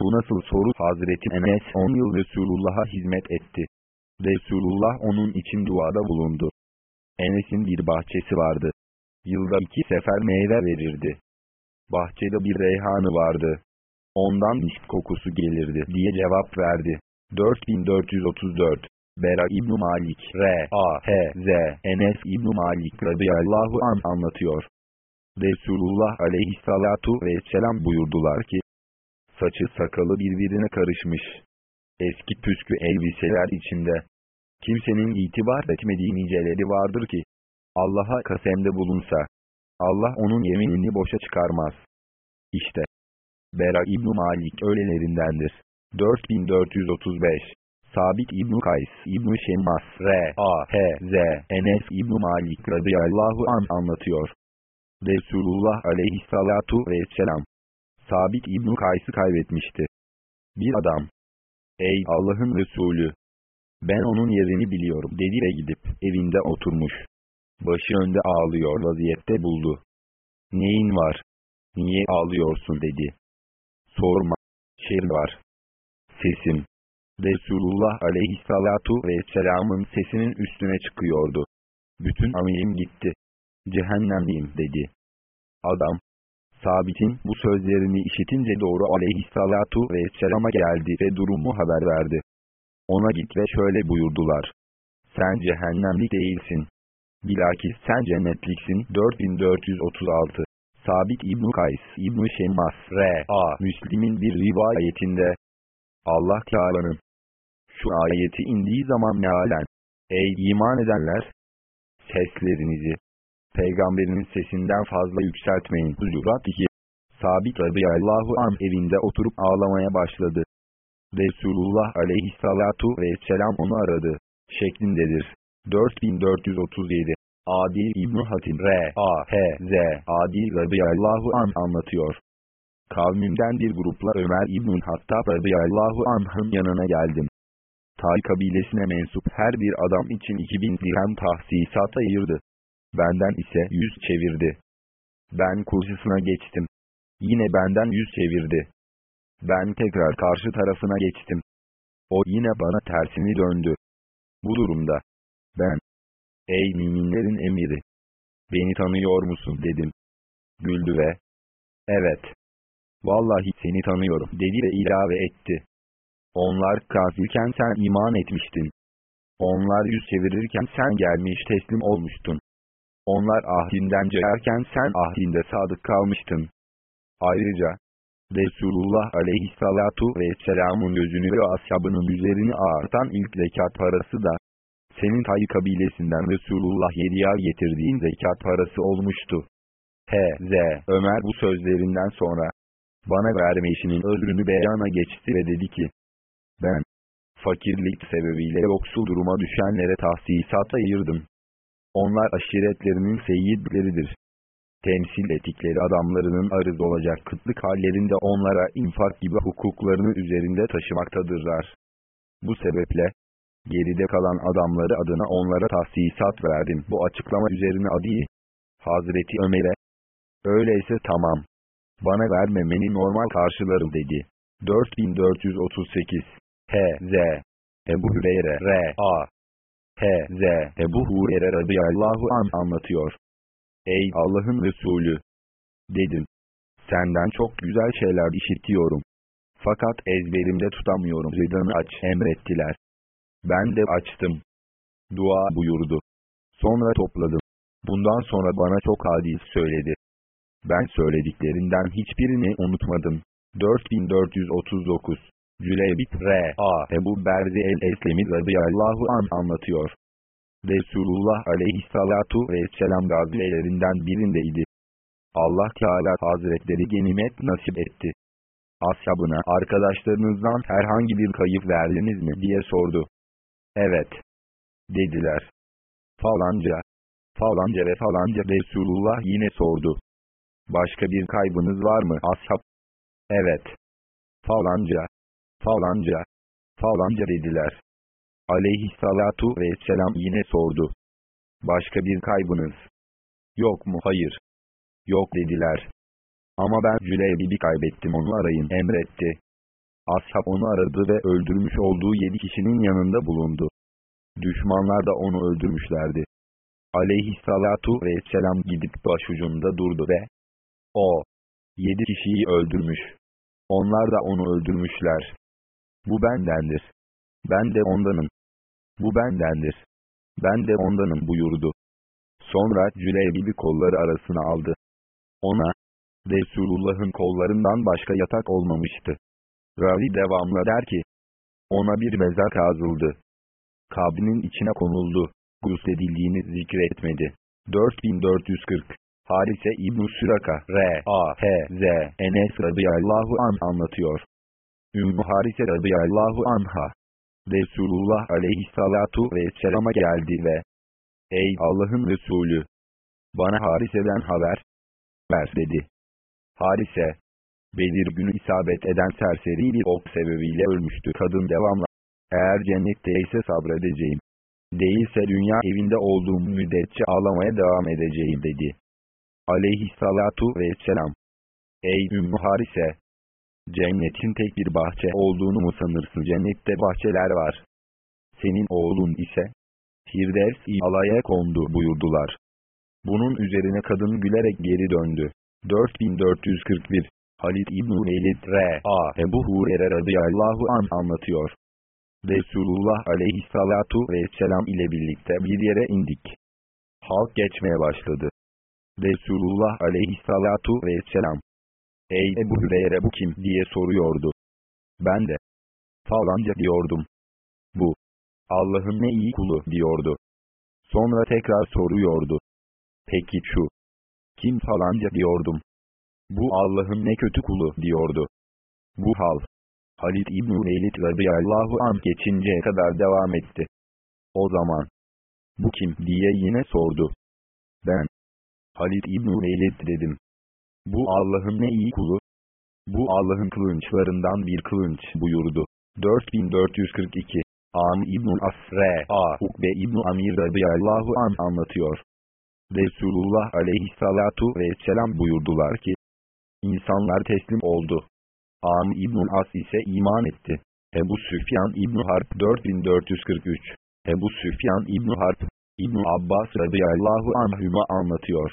Bu nasıl soru Hazreti Enes 10 yıl Resulullah'a hizmet etti. Resulullah onun için duada bulundu. Enes'in bir bahçesi vardı. Yılda iki sefer meyve verirdi. Bahçede bir reyhanı vardı. Ondan misk kokusu gelirdi diye cevap verdi. 4434 Bera İbn Malik R.A.H.Z. Enes İbn Malik radıyallahu an anlatıyor. Resulullah aleyhissalatu vesselam buyurdular ki, saçı sakalı birbirine karışmış. Eski püskü elbiseler içinde. Kimsenin itibar etmediği niceleri vardır ki, Allah'a kasemde bulunsa, Allah onun yeminini boşa çıkarmaz. İşte, Bera İbn Malik öylelerindendir. 4435 Sabit İbn Kays İbn Şemmas R.A.H.Z. Enes İbn Malik radıyallahu an anlatıyor. Resulullah aleyhissalatu vesselam Sabit İbn Kays'ı kaybetmişti. Bir adam, ey Allah'ın Resulü, ben onun yerini biliyorum dedi ve gidip evinde oturmuş. Başı önde ağlıyor vaziyette buldu. Neyin var? Niye ağlıyorsun dedi. Sorma. Şer var. Sesim. Resulullah aleyhissalatu vesselamın sesinin üstüne çıkıyordu. Bütün amirim gitti. Cehennemliyim dedi. Adam, Sabit'in bu sözlerini işitince doğru aleyhissalatu vesselama geldi ve durumu haber verdi. Ona git ve şöyle buyurdular. Sen cehennemlik değilsin. Bilakis sen cennetliksin 4436. Sabit İbn Kays İbn Şemmas R.A. Müslim'in bir rivayetinde Allah Teala'nın şu ayeti indiği zaman mealen Ey iman edenler! Seslerinizi Peygamberinin sesinden fazla yükseltmeyin. Huzurat 2 Sabit radıyallahu an evinde oturup ağlamaya başladı. Resulullah aleyhissalatu vesselam onu aradı. Şeklindedir. 4437 Adil İbn Hatim R.A.H.Z. Adil radıyallahu an anlatıyor. Kavmimden bir grupla Ömer İbn Hattab radıyallahu anh'ın yanına geldim. Tay kabilesine mensup her bir adam için 2000 dirhem tahsisat ayırdı. Benden ise yüz çevirdi. Ben kursisine geçtim. Yine benden yüz çevirdi. Ben tekrar karşı tarafına geçtim. O yine bana tersini döndü. Bu durumda, ben, Ey müminlerin emiri! Beni tanıyor musun dedim. Güldü ve evet. Vallahi seni tanıyorum dedi ve ilave etti. Onlar kafirken sen iman etmiştin. Onlar yüz çevirirken sen gelmiş teslim olmuştun. Onlar ahdinden cayarken sen ahdinde sadık kalmıştın. Ayrıca, Resulullah aleyhissalatu vesselamın gözünü ve ashabının üzerini ağırtan ilk zekat parası da, senin Tay kabilesinden Resulullah yediye getirdiğin zekat parası olmuştu. H.Z. Ömer bu sözlerinden sonra, bana verme işinin özrünü beyana geçti ve dedi ki, ben, fakirlik sebebiyle yoksul duruma düşenlere tahsisat ayırdım. Onlar aşiretlerinin seyyidleridir. Temsil ettikleri adamlarının arız olacak kıtlık hallerinde onlara infak gibi hukuklarını üzerinde taşımaktadırlar. Bu sebeple, geride kalan adamları adına onlara tahsisat verdim. Bu açıklama üzerine Adi, Hazreti Ömer'e, öyleyse tamam, bana vermemeni normal karşılarım dedi. 4438 H.Z. Ebu Hüreyre R.A. H.Z. Ebu Hurer'e radıyallahu an anlatıyor. Ey Allah'ın Resulü! Dedim. Senden çok güzel şeyler işitiyorum. Fakat ezberimde tutamıyorum. Rıdanı aç emrettiler. Ben de açtım. Dua buyurdu. Sonra topladım. Bundan sonra bana çok hadis söyledi. Ben söylediklerinden hiçbirini unutmadım. 4439 Cüleybit R.A. Ebu Berzi el-Eslemi radıyallahu an anlatıyor. Resulullah aleyhissalatu vesselam gazivelerinden birindeydi. Allah Teala Hazretleri genimet nasip etti. Ashabına arkadaşlarınızdan herhangi bir kayıp verdiniz mi diye sordu. Evet. Dediler. Falanca. Falanca ve falanca Resulullah yine sordu. Başka bir kaybınız var mı ashab? Evet. Falanca. Falanca. Falanca dediler. Aleyhissalatu vesselam yine sordu. Başka bir kaybınız? Yok mu? Hayır. Yok dediler. Ama ben Cüleybib'i kaybettim onu arayın emretti. Ashab onu aradı ve öldürmüş olduğu yedi kişinin yanında bulundu. Düşmanlar da onu öldürmüşlerdi. Aleyhissalatu vesselam gidip başucunda durdu ve o, yedi kişiyi öldürmüş. Onlar da onu öldürmüşler. Bu bendendir. Ben de ondanım. Bu bendendir. Ben de ondanım buyurdu. Sonra Cüleybibi kolları arasına aldı. Ona, Resulullah'ın kollarından başka yatak olmamıştı. Ravi devamla der ki, ona bir mezar kazıldı. Kabinin içine konuldu. Gusledildiğini zikretmedi. 4440 Harise İbn-i Süraka R.A.H.Z. Enes radıyallahu an anlatıyor. Ümmü Harise radıyallahu anha. Resulullah aleyhissalatu vesselama geldi ve Ey Allah'ın Resulü! Bana Harise'den haber ver dedi. Harise, Bedir günü isabet eden serseri bir ok sebebiyle ölmüştü. Kadın devamla, eğer cennetteyse sabredeceğim. Değilse dünya evinde olduğum müddetçe ağlamaya devam edeceğim dedi. Aleyhissalatu vesselam. Ey Ümmü Harise! Cennetin tek bir bahçe olduğunu mu sanırsın? Cennette bahçeler var. Senin oğlun ise Firdevs alaya kondu buyurdular. Bunun üzerine kadın gülerek geri döndü. 4441 Halid İbn-i Velid R.A. Ebu Hurer'e radıyallahu an anlatıyor. Resulullah aleyhissalatu vesselam ile birlikte bir yere indik. Halk geçmeye başladı. Resulullah aleyhissalatu vesselam. Ey Ebu Hüreyre bu kim diye soruyordu. Ben de. Falanca diyordum. Bu. Allah'ın ne iyi kulu diyordu. Sonra tekrar soruyordu. Peki şu. Kim falanca diyordum. Bu Allah'ın ne kötü kulu diyordu. Bu hal. Halid İbn-i Velid radıyallahu anh geçinceye kadar devam etti. O zaman. Bu kim diye yine sordu. Ben. Halid İbn-i Velid dedim. Bu Allah'ın ne iyi kulu. Bu Allah'ın kılınçlarından bir kılınç buyurdu. 4442 Am İbn-i Asre A. Ukbe İbn-i Amir radıyallahu an anlatıyor. Resulullah aleyhissalatu vesselam buyurdular ki, İnsanlar teslim oldu. Am İbn-i As ise iman etti. Ebu Süfyan İbn Harp 4443 Ebu Süfyan İbn Harp İbn Abbas radıyallahu anhüma anlatıyor.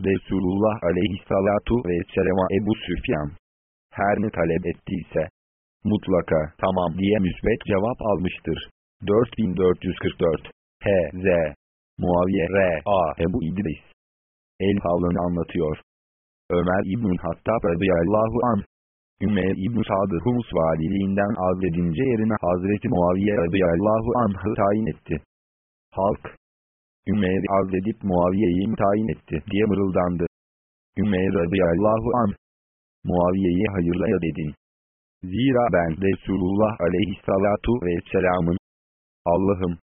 Resulullah aleyhissalatu vesselam'a Ebu Süfyan her ne talep ettiyse mutlaka tamam diye müsbet cevap almıştır. 4444 H.Z. Muaviye R.A. Ebu İdris El-Havlını anlatıyor. Ömer İbn-i Hattab radıyallahu anh Ümeyr İbn-i Sadı Humus valiliğinden azledince yerine Hazreti Muaviye radıyallahu anh'ı tayin etti. Halk, Ümeyr'i azledip Muaviye'yi tayin etti diye mırıldandı. Ümeyr radıyallahu anh, Muaviye'yi hayırla ya dedin. Zira ben Resulullah aleyhissalatu vesselamın, Allah'ım,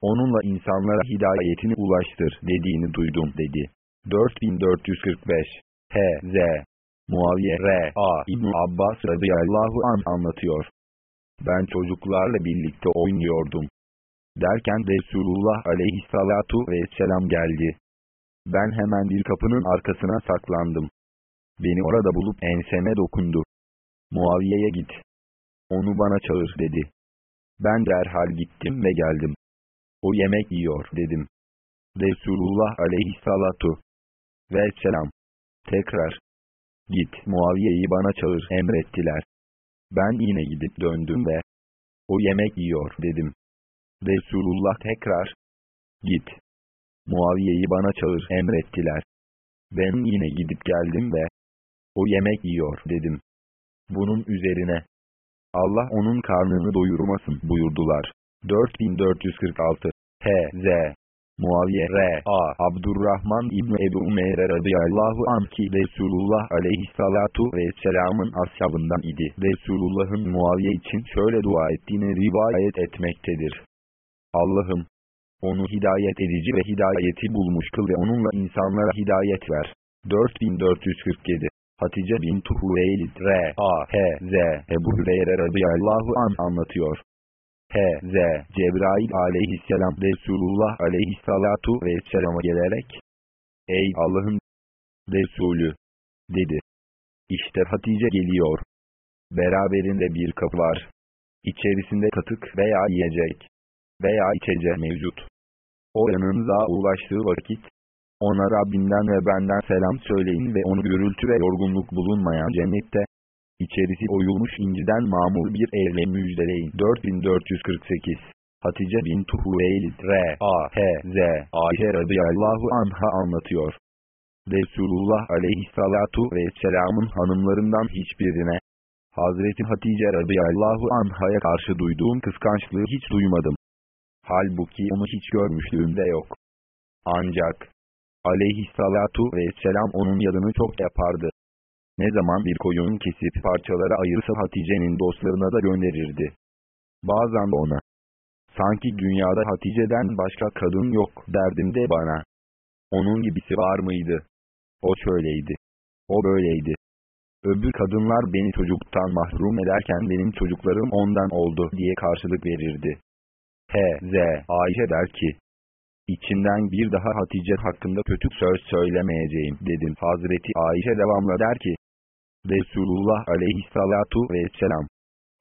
onunla insanlara hidayetini ulaştır dediğini duydum dedi. 4445 H.Z. Muaviye R.A. İbn Abbas radıyallahu an anlatıyor. Ben çocuklarla birlikte oynuyordum. Derken Resulullah aleyhissalatu vesselam geldi. Ben hemen bir kapının arkasına saklandım. Beni orada bulup enseme dokundu. Muaviye'ye git. Onu bana çağır dedi. Ben derhal gittim ve geldim. O yemek yiyor dedim. Resulullah aleyhissalatu vesselam. Tekrar. Git Muaviye'yi bana çağır emrettiler. Ben yine gidip döndüm ve o yemek yiyor dedim. Resulullah tekrar. Git. Muaviye'yi bana çağır emrettiler. Ben yine gidip geldim ve o yemek yiyor dedim. Bunun üzerine Allah onun karnını doyurmasın buyurdular. 4446 H.Z. Muaviye R.A. Abdurrahman İbni Ebu Umeyre radıyallahu anh ki Resulullah aleyhissalatu vesselamın ashabından idi. Resulullah'ın Muaviye için şöyle dua ettiğini rivayet etmektedir. Allah'ım, onu hidayet edici ve hidayeti bulmuş kıl ve onunla insanlara hidayet ver. 4447 Hatice bin Huveylid R.A. H.Z. Ebu Hüreyre radıyallahu an anlatıyor. H.Z. Cebrail aleyhisselam Resulullah aleyhissalatu vesselama gelerek, Ey Allah'ın Resulü, dedi. İşte Hatice geliyor. Beraberinde bir kapı var. İçerisinde katık veya yiyecek veya içecek mevcut. O yanınıza ulaştığı vakit, ona Rabbinden ve benden selam söyleyin ve onu gürültü ve yorgunluk bulunmayan cennette, İçerisi oyulmuş inciden mamur bir evle müjdeleyin. 4448 Hatice bin Huveylid R.A. H.Z. Ayşe radıyallahu anha anlatıyor. Resulullah aleyhissalatu vesselamın hanımlarından hiçbirine, Hazreti Hatice radıyallahu anhaya karşı duyduğum kıskançlığı hiç duymadım. Halbuki onu hiç görmüşlüğüm de yok. Ancak, aleyhissalatu vesselam onun yanını çok yapardı. Ne zaman bir koyun kesip parçalara ayırsa Hatice'nin dostlarına da gönderirdi. Bazen de ona. Sanki dünyada Hatice'den başka kadın yok derdim de bana. Onun gibisi var mıydı? O şöyleydi. O böyleydi. Öbür kadınlar beni çocuktan mahrum ederken benim çocuklarım ondan oldu diye karşılık verirdi. H.Z. Ayşe der ki, İçinden bir daha Hatice hakkında kötü söz söylemeyeceğim dedim. Hazreti Ayşe devamla der ki, Resulullah aleyhissalatu vesselam.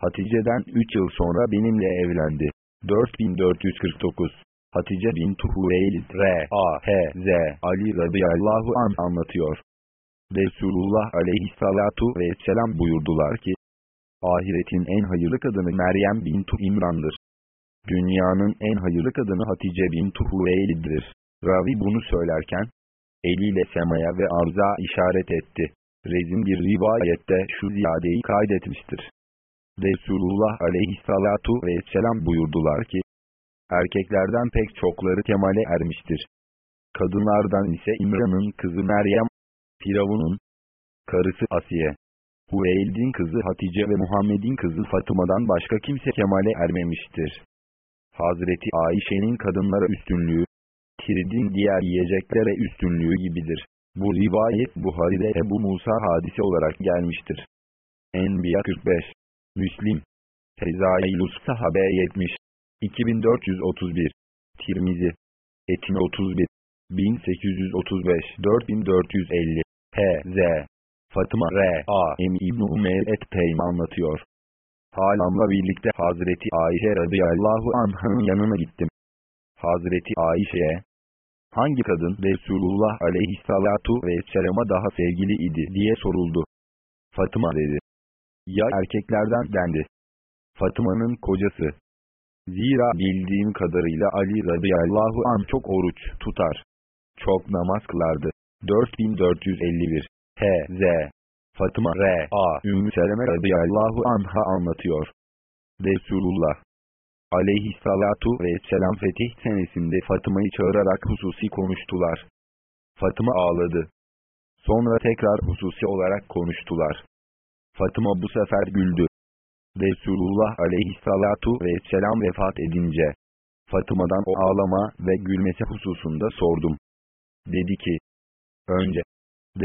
Hatice'den 3 yıl sonra benimle evlendi. 4449 Hatice bin Huveylid R.A.H.Z. Ali radıyallahu an anlatıyor. Resulullah aleyhissalatu vesselam buyurdular ki, Ahiretin en hayırlı kadını Meryem bin İmran'dır. Dünyanın en hayırlı kadını Hatice bin Huveylid'dir. Ravi bunu söylerken, eliyle semaya ve arza işaret etti. Rezin bir rivayette şu ziyadeyi kaydetmiştir. Resulullah aleyhissalatu vesselam buyurdular ki, erkeklerden pek çokları kemale ermiştir. Kadınlardan ise İmran'ın kızı Meryem, Firavun'un karısı Asiye, Huveylid'in kızı Hatice ve Muhammed'in kızı Fatıma'dan başka kimse kemale ermemiştir. Hazreti Ayşe'nin kadınlara üstünlüğü, Tirid'in diğer yiyeceklere üstünlüğü gibidir. Bu rivayet Buhari'de Ebu Musa hadise olarak gelmiştir. Enbiya 45 Müslim Fezailus Sahabe 70 2431 Tirmizi Etin 31 1835 4450 H.Z. Fatıma R.A. M. İbn Umeyr et-Teym anlatıyor. Halamla birlikte Hazreti Ayşe radıyallahu anh'ın yanına gittim. Hazreti Ayşe'ye, hangi kadın Resulullah aleyhissalatu vesselama daha sevgili idi diye soruldu. Fatıma dedi. Ya erkeklerden dendi. Fatıma'nın kocası. Zira bildiğim kadarıyla Ali radıyallahu an çok oruç tutar. Çok namaz kılardı. 4451 H.Z. Fatıma R.A. Ümmü Seleme radıyallahu anha anlatıyor. Resulullah aleyhissalatu vesselam fetih senesinde Fatıma'yı çağırarak hususi konuştular. Fatıma ağladı. Sonra tekrar hususi olarak konuştular. Fatıma bu sefer güldü. Resulullah aleyhissalatu vesselam vefat edince, Fatıma'dan o ağlama ve gülmesi hususunda sordum. Dedi ki, önce,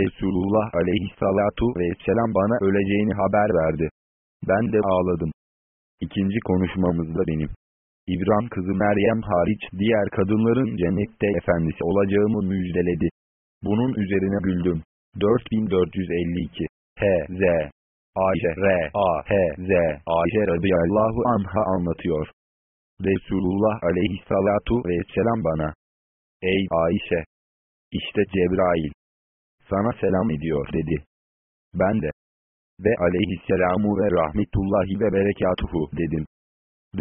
Resulullah aleyhissalatu vesselam bana öleceğini haber verdi. Ben de ağladım. İkinci konuşmamızda benim. İbrahim kızı Meryem hariç diğer kadınların cennette efendisi olacağımı müjdeledi. Bunun üzerine güldüm. 4452 H.Z. Ayşe R.A.H.Z. Ayşe radıyallahu anha anlatıyor. Resulullah aleyhissalatu vesselam bana. Ey Ayşe! İşte Cebrail. Sana selam ediyor dedi. Ben de. Ve aleyhisselamu ve rahmetullahi ve berekatuhu dedim.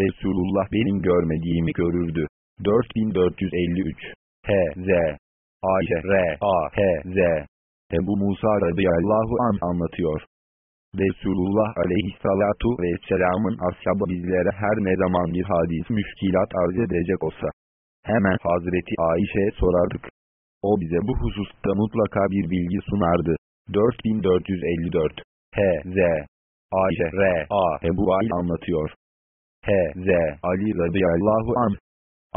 Resulullah benim görmediğimi görürdü. 4453 H.Z. Ayşe R.A.H.Z. Ebu Musa radıyallahu an anlatıyor. Resulullah aleyhissalatu vesselamın ashabı bizlere her ne zaman bir hadis müşkilat arz edecek olsa, hemen Hazreti Ayşe'ye sorardık. O bize bu hususta mutlaka bir bilgi sunardı. 4454 H.Z. Ayşe R.A. Ebu Ayl anlatıyor. H.Z. Ali radıyallahu anh.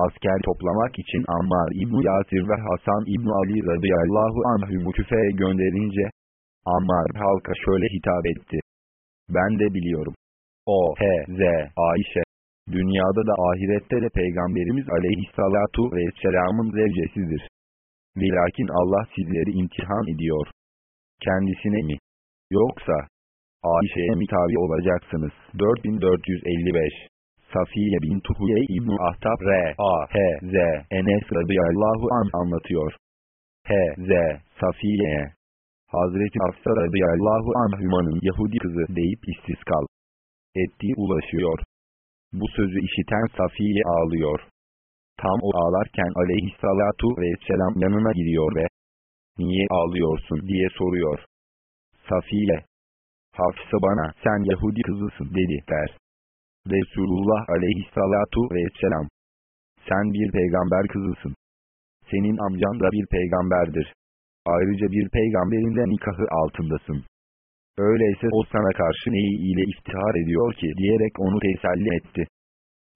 Asker toplamak için Ammar İbni Yasir ve Hasan İbni Ali radıyallahu anhümü küfeye gönderince, Ammar halka şöyle hitap etti. Ben de biliyorum. O H.Z. Ayşe, dünyada da ahirette de Peygamberimiz aleyhissalatu vesselamın zevcesidir. Velakin Allah sizleri imtihan ediyor. Kendisine mi? Yoksa, Ayşe'ye mi tabi olacaksınız? 4455 Safiye bin Tuhuye İbn Ahtab R.A.H.Z. Enes radıyallahu an anlatıyor. H.Z. Safiye'ye Hazreti Hafsa radıyallahu anhümanın Yahudi kızı deyip istiskal ettiği ulaşıyor. Bu sözü işiten Safiye ağlıyor. Tam o ağlarken aleyhissalatu vesselam yanına gidiyor ve niye ağlıyorsun diye soruyor. Safiye, Hafsa bana sen Yahudi kızısın dedi der. Resulullah aleyhissalatu vesselam, sen bir peygamber kızısın. Senin amcan da bir peygamberdir. Ayrıca bir peygamberin de nikahı altındasın. Öyleyse o sana karşı neyi ile iftihar ediyor ki diyerek onu teselli etti.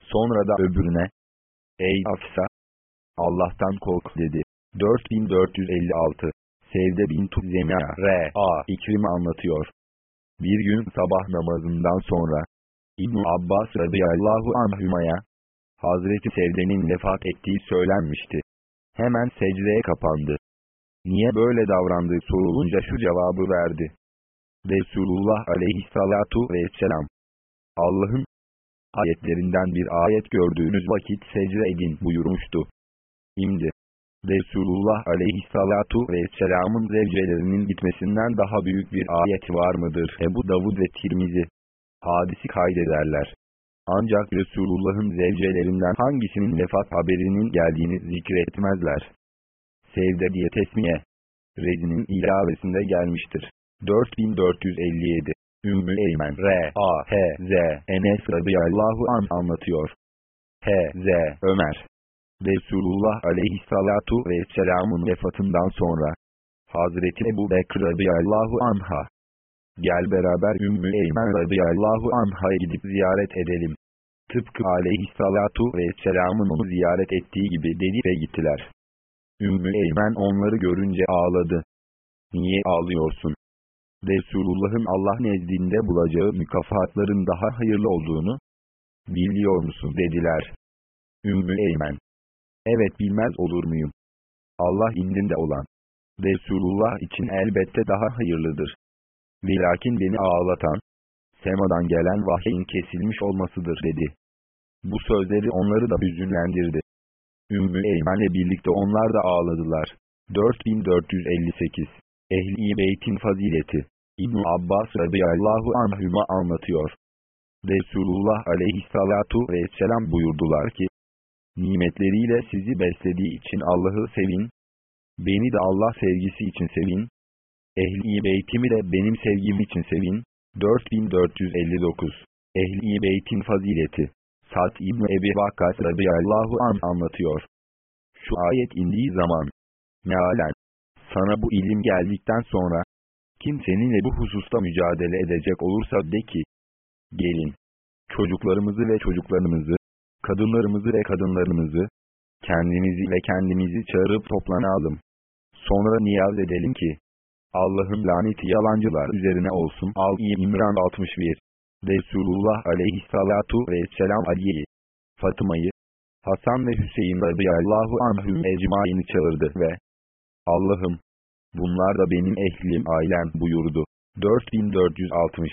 Sonra da öbürüne, Ey Afsa! Allah'tan kork dedi. 4456 Sevde bin Tuzem'a R.A. İkrim'i anlatıyor. Bir gün sabah namazından sonra, ibn Abbas radıyallahu anhümaya, Hazreti Sevde'nin vefat ettiği söylenmişti. Hemen secdeye kapandı. Niye böyle davrandığı sorulunca şu cevabı verdi. Resulullah aleyhissalatu vesselam. Allah'ın ayetlerinden bir ayet gördüğünüz vakit secde edin buyurmuştu. İmdi. Resulullah aleyhissalatu vesselamın zevcelerinin gitmesinden daha büyük bir ayet var mıdır? Ebu Davud ve Tirmizi. Hadisi kaydederler. Ancak Resulullah'ın zevcelerinden hangisinin vefat haberinin geldiğini zikretmezler. Sevde diye tesmiye. Rezinin ilavesinde gelmiştir. 4457 Ümmü Eymen R.A.H.Z. Enes radıyallahu an anlatıyor. H.Z. Ömer Resulullah aleyhissalatu vesselamın vefatından sonra Hazreti Ebu Bekir radıyallahu anha Gel beraber Ümmü Eymen radıyallahu anha'ya gidip ziyaret edelim. Tıpkı aleyhissalatu vesselamın onu ziyaret ettiği gibi dedi ve gittiler. Ümmü Eymen onları görünce ağladı. Niye ağlıyorsun? Resulullah'ın Allah nezdinde bulacağı mükafatların daha hayırlı olduğunu biliyor musun dediler. Ümmü Eymen. Evet bilmez olur muyum? Allah indinde olan. Resulullah için elbette daha hayırlıdır. Velakin beni ağlatan, semadan gelen vahyin kesilmiş olmasıdır dedi. Bu sözleri onları da hüzünlendirdi. Ümmü Eymen'le birlikte onlar da ağladılar. 4458 Ehli Beyt'in fazileti ibn Abbas radıyallahu anhüma anlatıyor. Resulullah aleyhissalatu vesselam buyurdular ki, Nimetleriyle sizi beslediği için Allah'ı sevin, beni de Allah sevgisi için sevin, ehli beytimi de benim sevgim için sevin. 4459 Ehli beytin fazileti Sa'd İbni Ebi Vakkas radıyallahu an anlatıyor. Şu ayet indiği zaman, mealen, sana bu ilim geldikten sonra, kim seninle bu hususta mücadele edecek olursa de ki, gelin, çocuklarımızı ve çocuklarımızı, kadınlarımızı ve kadınlarımızı, kendimizi ve kendimizi çağırıp toplanalım. Sonra niyaz edelim ki, Allah'ın laneti yalancılar üzerine olsun. Al-i İmran 61 Resulullah aleyhissalatu vesselam Ali'yi, Fatıma'yı, Hasan ve Hüseyin radıyallahu anhüm ecmaini çağırdı ve Allah'ım, bunlar da benim ehlim ailem buyurdu. 4460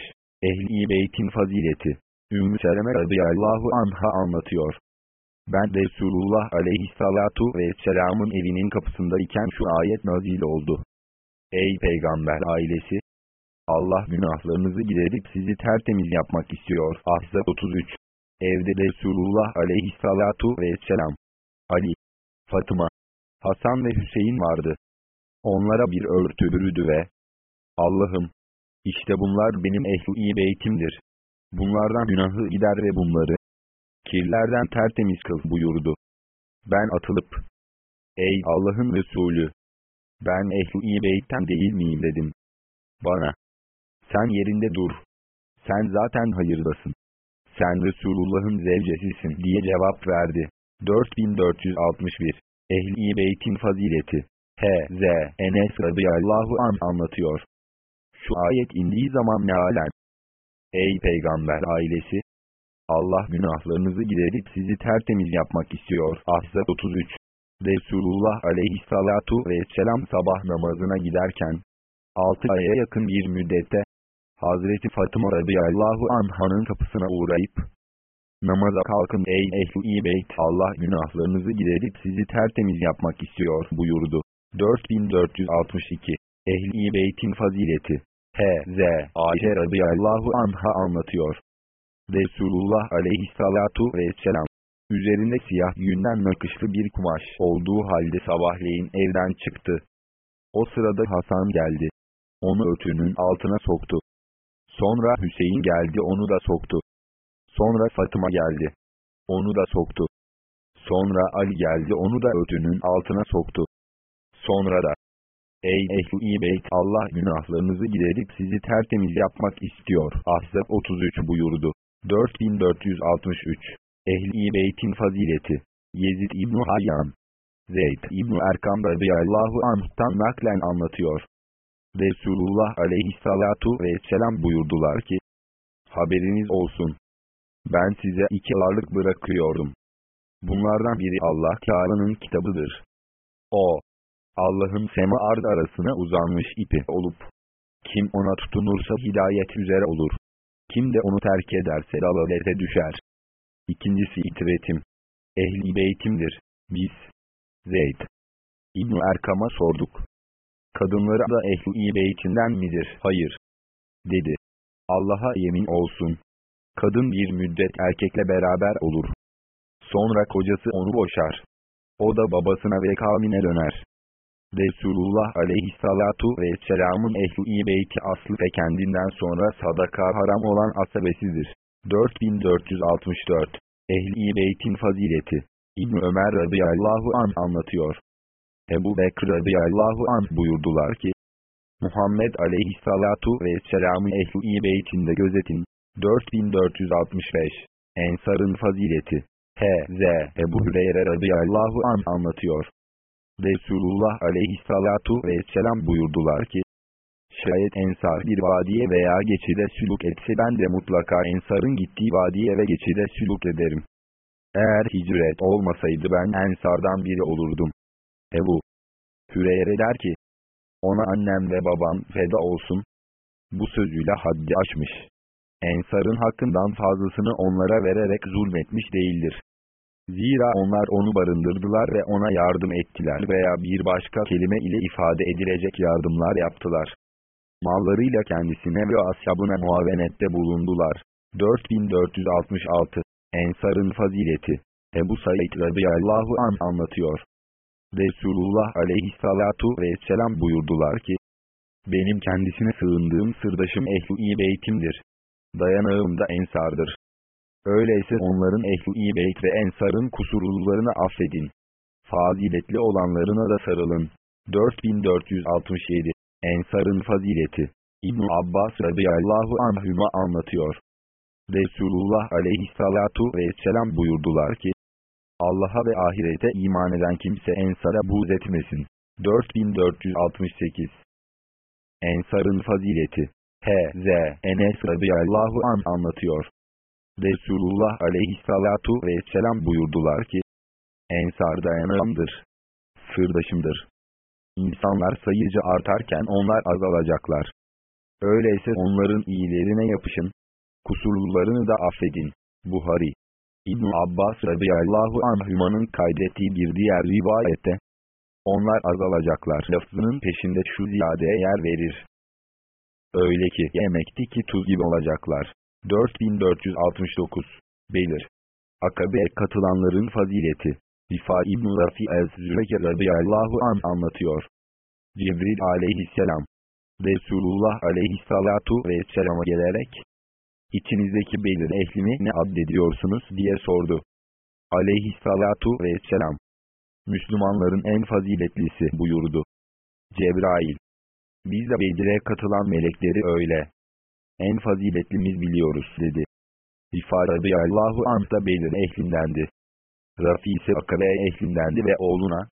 Ehli Beyt'in fazileti Ümmü Seleme radıyallahu anha anlatıyor. Ben Resulullah aleyhissalatu vesselamın evinin kapısındayken şu ayet nazil oldu. Ey peygamber ailesi! Allah günahlarınızı giderip sizi tertemiz yapmak istiyor. Ahzab 33 Evde Resulullah aleyhissalatu vesselam, Ali, Fatıma, Hasan ve Hüseyin vardı. Onlara bir örtü bürüdü ve Allah'ım, işte bunlar benim ehli beytimdir. Bunlardan günahı gider ve bunları kirlerden tertemiz kıl buyurdu. Ben atılıp, ey Allah'ın Resulü, ben ehli beytten değil miyim dedim. Bana, sen yerinde dur, sen zaten hayırdasın, sen Resulullah'ın zevcesisin diye cevap verdi. 4461 Ehli Beyt'in fazileti H.Z. Enes radıyallahu an anlatıyor. Şu ayet indiği zaman mealen. Ey peygamber ailesi! Allah günahlarınızı giderip sizi tertemiz yapmak istiyor. Ahzab 33 Resulullah aleyhissalatu vesselam sabah namazına giderken, 6 aya yakın bir müddette, Hazreti Fatıma radıyallahu anhanın kapısına uğrayıp, Namaza kalkın ey ehli beyt Allah günahlarınızı giderip sizi tertemiz yapmak istiyor buyurdu. 4462 Ehli beytin fazileti H.Z. Ayşe radıyallahu anha anlatıyor. Resulullah aleyhissalatu vesselam üzerinde siyah yünden nakışlı bir kumaş olduğu halde sabahleyin evden çıktı. O sırada Hasan geldi. Onu örtünün altına soktu. Sonra Hüseyin geldi onu da soktu. Sonra Fatıma geldi. Onu da soktu. Sonra Ali geldi onu da örtünün altına soktu. Sonra da, Ey ehl-i beyt Allah günahlarınızı giderip sizi tertemiz yapmak istiyor. Ahzab 33 buyurdu. 4463 Ehl-i beytin fazileti Yezid İbn Hayyan Zeyd İbn Erkam radıyallahu anh'tan naklen anlatıyor. Resulullah aleyhissalatu vesselam buyurdular ki, Haberiniz olsun. Ben size iki varlık bırakıyorum. Bunlardan biri Allah Teala'nın kitabıdır. O, Allah'ın sema ard arasına uzanmış ipi olup, kim ona tutunursa hidayet üzere olur. Kim de onu terk ederse dalalete düşer. İkincisi itiretim. Ehli beytimdir. Biz, Zeyd, ibn Erkam'a sorduk. Kadınları da ehli beytinden midir? Hayır. Dedi. Allah'a yemin olsun. Kadın bir müddet erkekle beraber olur. Sonra kocası onu boşar. O da babasına ve kavmine döner. Resulullah aleyhissalatu vesselamın ehli beyti aslı ve kendinden sonra sadaka haram olan asabesidir. 4464 Ehli beytin fazileti İbn Ömer radıyallahu an anlatıyor. Ebu Bekir radıyallahu an buyurdular ki, Muhammed aleyhissalatu vesselamın ehli beytinde gözetin. 4465 Ensar'ın fazileti H.Z. Ebu Hüreyre radıyallahu an anlatıyor. Resulullah aleyhissalatu vesselam buyurdular ki, Şayet ensar bir vadiye veya geçide sülük etse ben de mutlaka ensarın gittiği vadiye ve geçide sülük ederim. Eğer hicret olmasaydı ben ensardan biri olurdum. Ebu Hüreyre der ki, ona annem ve babam feda olsun. Bu sözüyle haddi açmış. Ensarın hakkından fazlasını onlara vererek zulmetmiş değildir. Zira onlar onu barındırdılar ve ona yardım ettiler veya bir başka kelime ile ifade edilecek yardımlar yaptılar. Mallarıyla kendisine ve ashabına muavenette bulundular. 4466 Ensar'ın fazileti Ebu Said radıyallahu an anlatıyor. Resulullah aleyhissalatu vesselam buyurdular ki, benim kendisine sığındığım sırdaşım ehl-i beytimdir. Dayanağım da ensardır. Öyleyse onların ehl-i beyt ve ensarın kusurlularını affedin. Faziletli olanlarına da sarılın. 4467 Ensarın fazileti İbn Abbas radıyallahu anhüma anlatıyor. Resulullah aleyhissalatu vesselam buyurdular ki, Allah'a ve ahirete iman eden kimse ensara buğz etmesin. 4468 Ensarın fazileti H.Z. Enes radıyallahu an anlatıyor. Resulullah aleyhissalatu vesselam buyurdular ki, Ensar dayanağımdır, sırdaşımdır. İnsanlar sayıca artarken onlar azalacaklar. Öyleyse onların iyilerine yapışın, kusurlularını da affedin. Buhari İbn Abbas radıyallahu anhümanın kaydettiği bir diğer rivayette, onlar azalacaklar lafzının peşinde şu ziyadeye yer verir. Öyle ki yemekteki tuz gibi olacaklar. 4469 Belir Akabe'ye katılanların fazileti Rifa İbn-i Rafi el-Züreke radıyallahu an anlatıyor. Cibril aleyhisselam Resulullah aleyhissalatu vesselama gelerek İçinizdeki belir ehlini ne addediyorsunuz diye sordu. Aleyhissalatu vesselam Müslümanların en faziletlisi buyurdu. Cebrail Biz de Bedir'e katılan melekleri öyle. En faziletlimiz biliyoruz dedi. Rifa radıyallahu anh da ehlindendi. Rafi ise Akabe ehlindendi ve oğluna,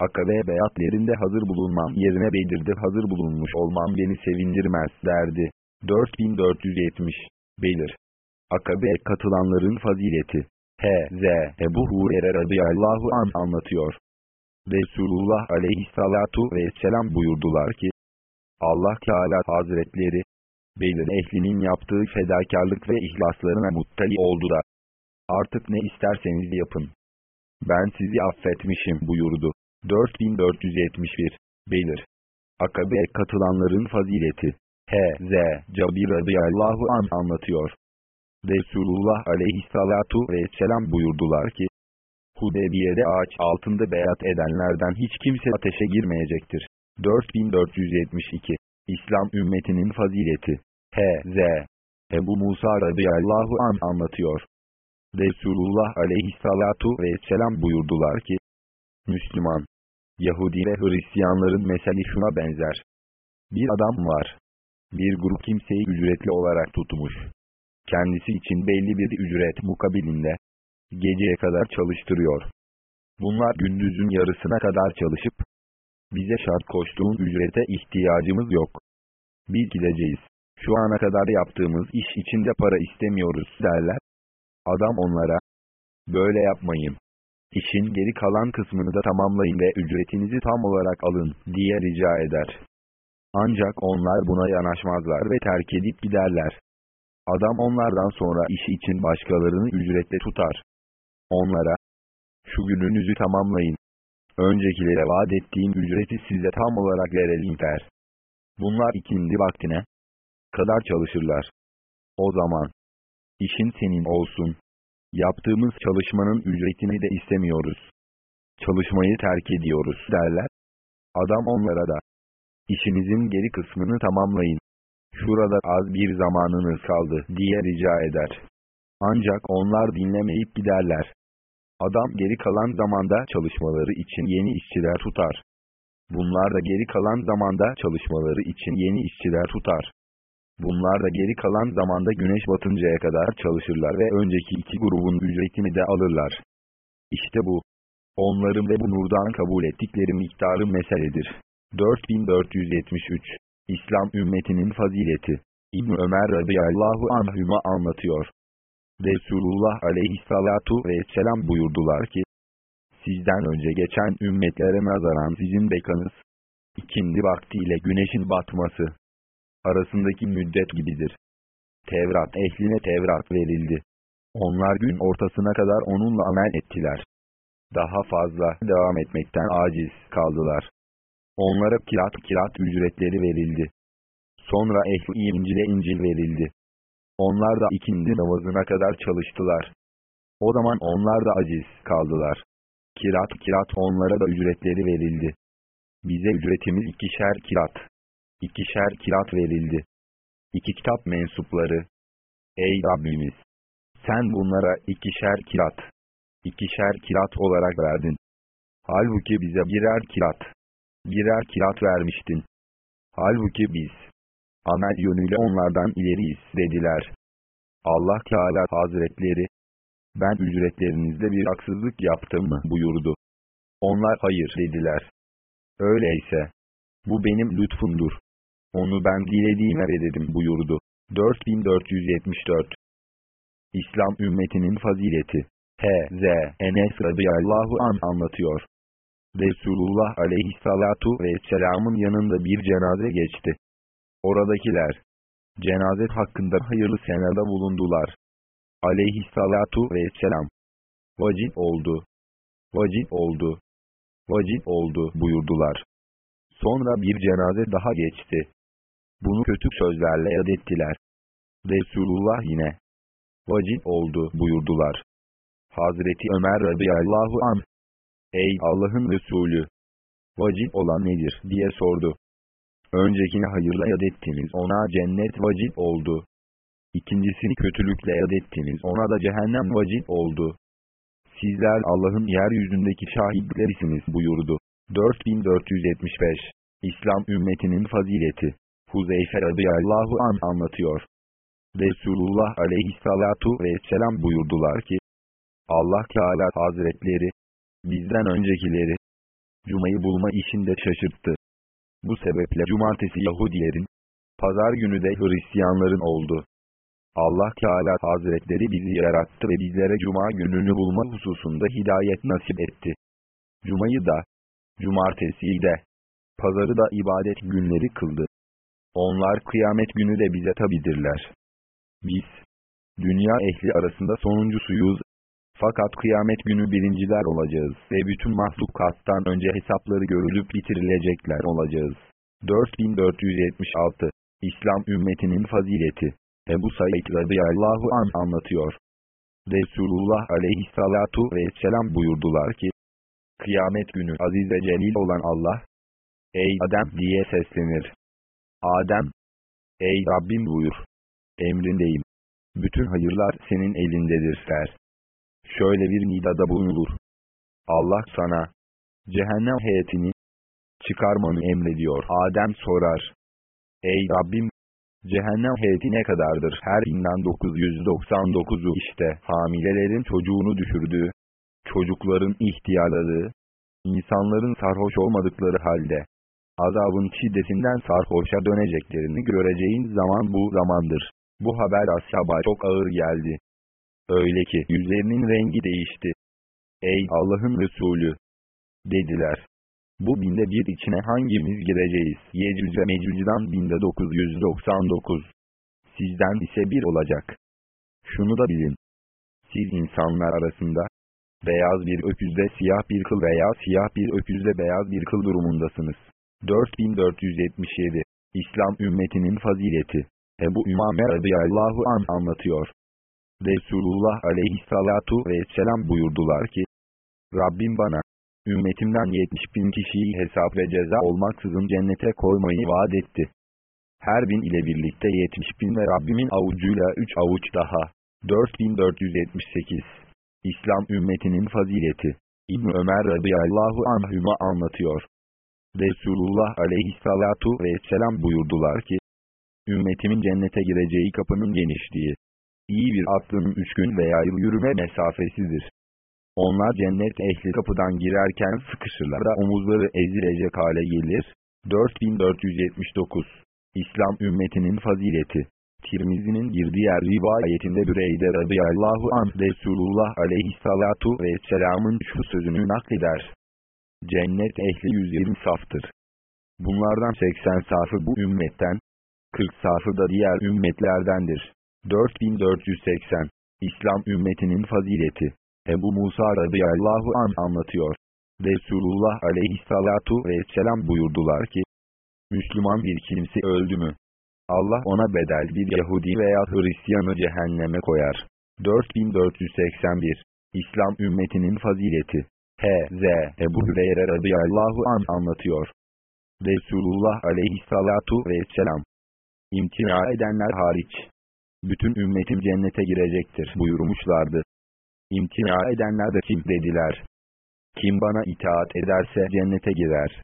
Akabe beyatlerinde hazır bulunmam yerine Bedir'de hazır bulunmuş olmam beni sevindirmez derdi. 4470 Belir Akabe katılanların fazileti H.Z. Ebu Hurer'e radıyallahu an anlatıyor. Resulullah aleyhissalatu vesselam buyurdular ki, Allah Teala Hazretleri, Belir ehlinin yaptığı fedakarlık ve ihlaslarına muttali oldu artık ne isterseniz yapın. Ben sizi affetmişim buyurdu. 4471 Belir Akabe katılanların fazileti H.Z. Cabir radıyallahu an anlatıyor. Resulullah aleyhissalatu vesselam buyurdular ki, Hudeybiye'de ağaç altında beyat edenlerden hiç kimse ateşe girmeyecektir. 4472 İslam ümmetinin fazileti H.Z. Ebu Musa radıyallahu an anlatıyor. Resulullah aleyhissalatu vesselam buyurdular ki, Müslüman, Yahudi ve Hristiyanların meseli şuna benzer. Bir adam var. Bir grup kimseyi ücretli olarak tutmuş. Kendisi için belli bir ücret mukabilinde geceye kadar çalıştırıyor. Bunlar gündüzün yarısına kadar çalışıp, bize şart koştuğun ücrete ihtiyacımız yok. Biz gideceğiz. Şu ana kadar yaptığımız iş içinde para istemiyoruz derler. Adam onlara, böyle yapmayın. İşin geri kalan kısmını da tamamlayın ve ücretinizi tam olarak alın diye rica eder. Ancak onlar buna yanaşmazlar ve terk edip giderler. Adam onlardan sonra işi için başkalarını ücretle tutar. Onlara, şu gününüzü tamamlayın. Öncekilere vaat ettiğim ücreti size tam olarak verelim der. Bunlar ikindi vaktine kadar çalışırlar. O zaman, işin senin olsun. Yaptığımız çalışmanın ücretini de istemiyoruz. Çalışmayı terk ediyoruz derler. Adam onlara da, işinizin geri kısmını tamamlayın. Şurada az bir zamanınız kaldı diye rica eder. Ancak onlar dinlemeyip giderler. Adam geri kalan zamanda çalışmaları için yeni işçiler tutar. Bunlar da geri kalan zamanda çalışmaları için yeni işçiler tutar. Bunlar da geri kalan zamanda güneş batıncaya kadar çalışırlar ve önceki iki grubun ücretini de alırlar. İşte bu. Onların ve bu nurdan kabul ettikleri miktarı meseledir. 4473 İslam ümmetinin fazileti İbn Ömer radıyallahu anhüma anlatıyor. Resulullah aleyhissalatu vesselam buyurdular ki, Sizden önce geçen ümmetlere nazaran sizin bekanız, ikindi vaktiyle güneşin batması, arasındaki müddet gibidir. Tevrat ehline Tevrat verildi. Onlar gün ortasına kadar onunla amel ettiler. Daha fazla devam etmekten aciz kaldılar. Onlara kirat kirat ücretleri verildi. Sonra ehli İncil'e İncil verildi. Onlar da ikindi namazına kadar çalıştılar. O zaman onlar da aciz kaldılar. Kirat kirat onlara da ücretleri verildi. Bize ücretimiz ikişer kirat. İkişer kirat verildi. İki kitap mensupları. Ey Rabbimiz! Sen bunlara ikişer kirat, ikişer kirat olarak verdin. Halbuki bize birer kirat, birer kirat vermiştin. Halbuki biz, amel yönüyle onlardan ileriyiz dediler. Allah Teala Hazretleri, ben ücretlerinizde bir haksızlık yaptım mı buyurdu. Onlar hayır dediler. Öyleyse, bu benim lütfumdur. Onu ben dilediğime veririm buyurdu. 4474 İslam ümmetinin fazileti H.Z. Enes radıyallahu an anlatıyor. Resulullah aleyhissalatu vesselamın yanında bir cenaze geçti. Oradakiler, cenaze hakkında hayırlı senada bulundular. Aleyhissalatu vesselam, vacip oldu, vacip oldu, vacip oldu buyurdular. Sonra bir cenaze daha geçti. Bunu kötü sözlerle yad ettiler. Resulullah yine, vacip oldu buyurdular. Hazreti Ömer radıyallahu anh, ey Allah'ın Resulü, vacip olan nedir diye sordu. Öncekini hayırla yad ettiniz ona cennet vacip oldu. İkincisini kötülükle yad ettiniz ona da cehennem vacip oldu. Sizler Allah'ın yeryüzündeki şahitlerisiniz buyurdu. 4475 İslam ümmetinin fazileti Huzeyfe radıyallahu an anlatıyor. Resulullah aleyhissalatu vesselam buyurdular ki, Allah Teala Hazretleri, bizden öncekileri, Cuma'yı bulma işinde şaşırttı. Bu sebeple cumartesi Yahudilerin, pazar günü de Hristiyanların oldu. Allah Teala Hazretleri bizi yarattı ve bizlere Cuma gününü bulma hususunda hidayet nasip etti. Cuma'yı da, cumartesiyi de, pazarı da ibadet günleri kıldı. Onlar kıyamet günü de bize tabidirler. Biz, dünya ehli arasında sonuncusuyuz. Fakat kıyamet günü birinciler olacağız ve bütün mahlukattan önce hesapları görülüp bitirilecekler olacağız. 4476 İslam ümmetinin fazileti Ebu Said radıyallahu an anlatıyor. Resulullah aleyhissalatu vesselam buyurdular ki, Kıyamet günü aziz ve celil olan Allah, Ey Adem diye seslenir. Adem, Ey Rabbim buyur emrindeyim. Bütün hayırlar senin elindedir der. Şöyle bir nidada bulunur. Allah sana, cehennem heyetini, çıkarmanı emrediyor. Adem sorar. Ey Rabbim, cehennem heyeti ne kadardır? Her binden 999'u işte hamilelerin çocuğunu düşürdüğü, çocukların ihtiyarladığı, insanların sarhoş olmadıkları halde, azabın şiddetinden sarhoşa döneceklerini göreceğin zaman bu zamandır. Bu haber ashaba çok ağır geldi. Öyle ki yüzlerinin rengi değişti. Ey Allah'ın Resulü! Dediler. Bu binde bir içine hangimiz gireceğiz? Yecüc ve Mecüc'den binde 999. Sizden ise bir olacak. Şunu da bilin. Siz insanlar arasında, beyaz bir öküzde siyah bir kıl veya siyah bir öküzde beyaz bir kıl durumundasınız. 4477 İslam ümmetinin fazileti Ebu Ümame radıyallahu an anlatıyor. Resulullah aleyhissalatu vesselam buyurdular ki, Rabbim bana, ümmetimden 70 bin kişiyi hesap ve ceza olmaksızın cennete koymayı vaat etti. Her bin ile birlikte 70 bin ve Rabbimin avucuyla 3 avuç daha. 4478 İslam ümmetinin fazileti İbn Ömer radıyallahu anhüma anlatıyor. Resulullah aleyhissalatu vesselam buyurdular ki, ümmetimin cennete gireceği kapının genişliği, iyi bir atlının üç gün veya yıl yürüme mesafesidir. Onlar cennet ehli kapıdan girerken sıkışırlar da omuzları ezilecek hale gelir. 4479 İslam ümmetinin fazileti Tirmizi'nin bir diğer rivayetinde Büreyde radıyallahu anh Resulullah aleyhissalatu vesselamın şu sözünü nakleder. Cennet ehli 120 saftır. Bunlardan 80 safı bu ümmetten, 40 safı da diğer ümmetlerdendir. 4480 İslam ümmetinin fazileti. Ebu Musa radıyallahu an anlatıyor. Resulullah aleyhissalatu vesselam buyurdular ki, Müslüman bir kimse öldü mü? Allah ona bedel bir Yahudi veya Hristiyanı cehenneme koyar. 4481 İslam ümmetinin fazileti H.Z. Ebu Hüreyre radıyallahu an anlatıyor. Resulullah aleyhissalatu vesselam İmtina edenler hariç bütün ümmetim cennete girecektir buyurmuşlardı. İmtina edenler de kim dediler. Kim bana itaat ederse cennete girer.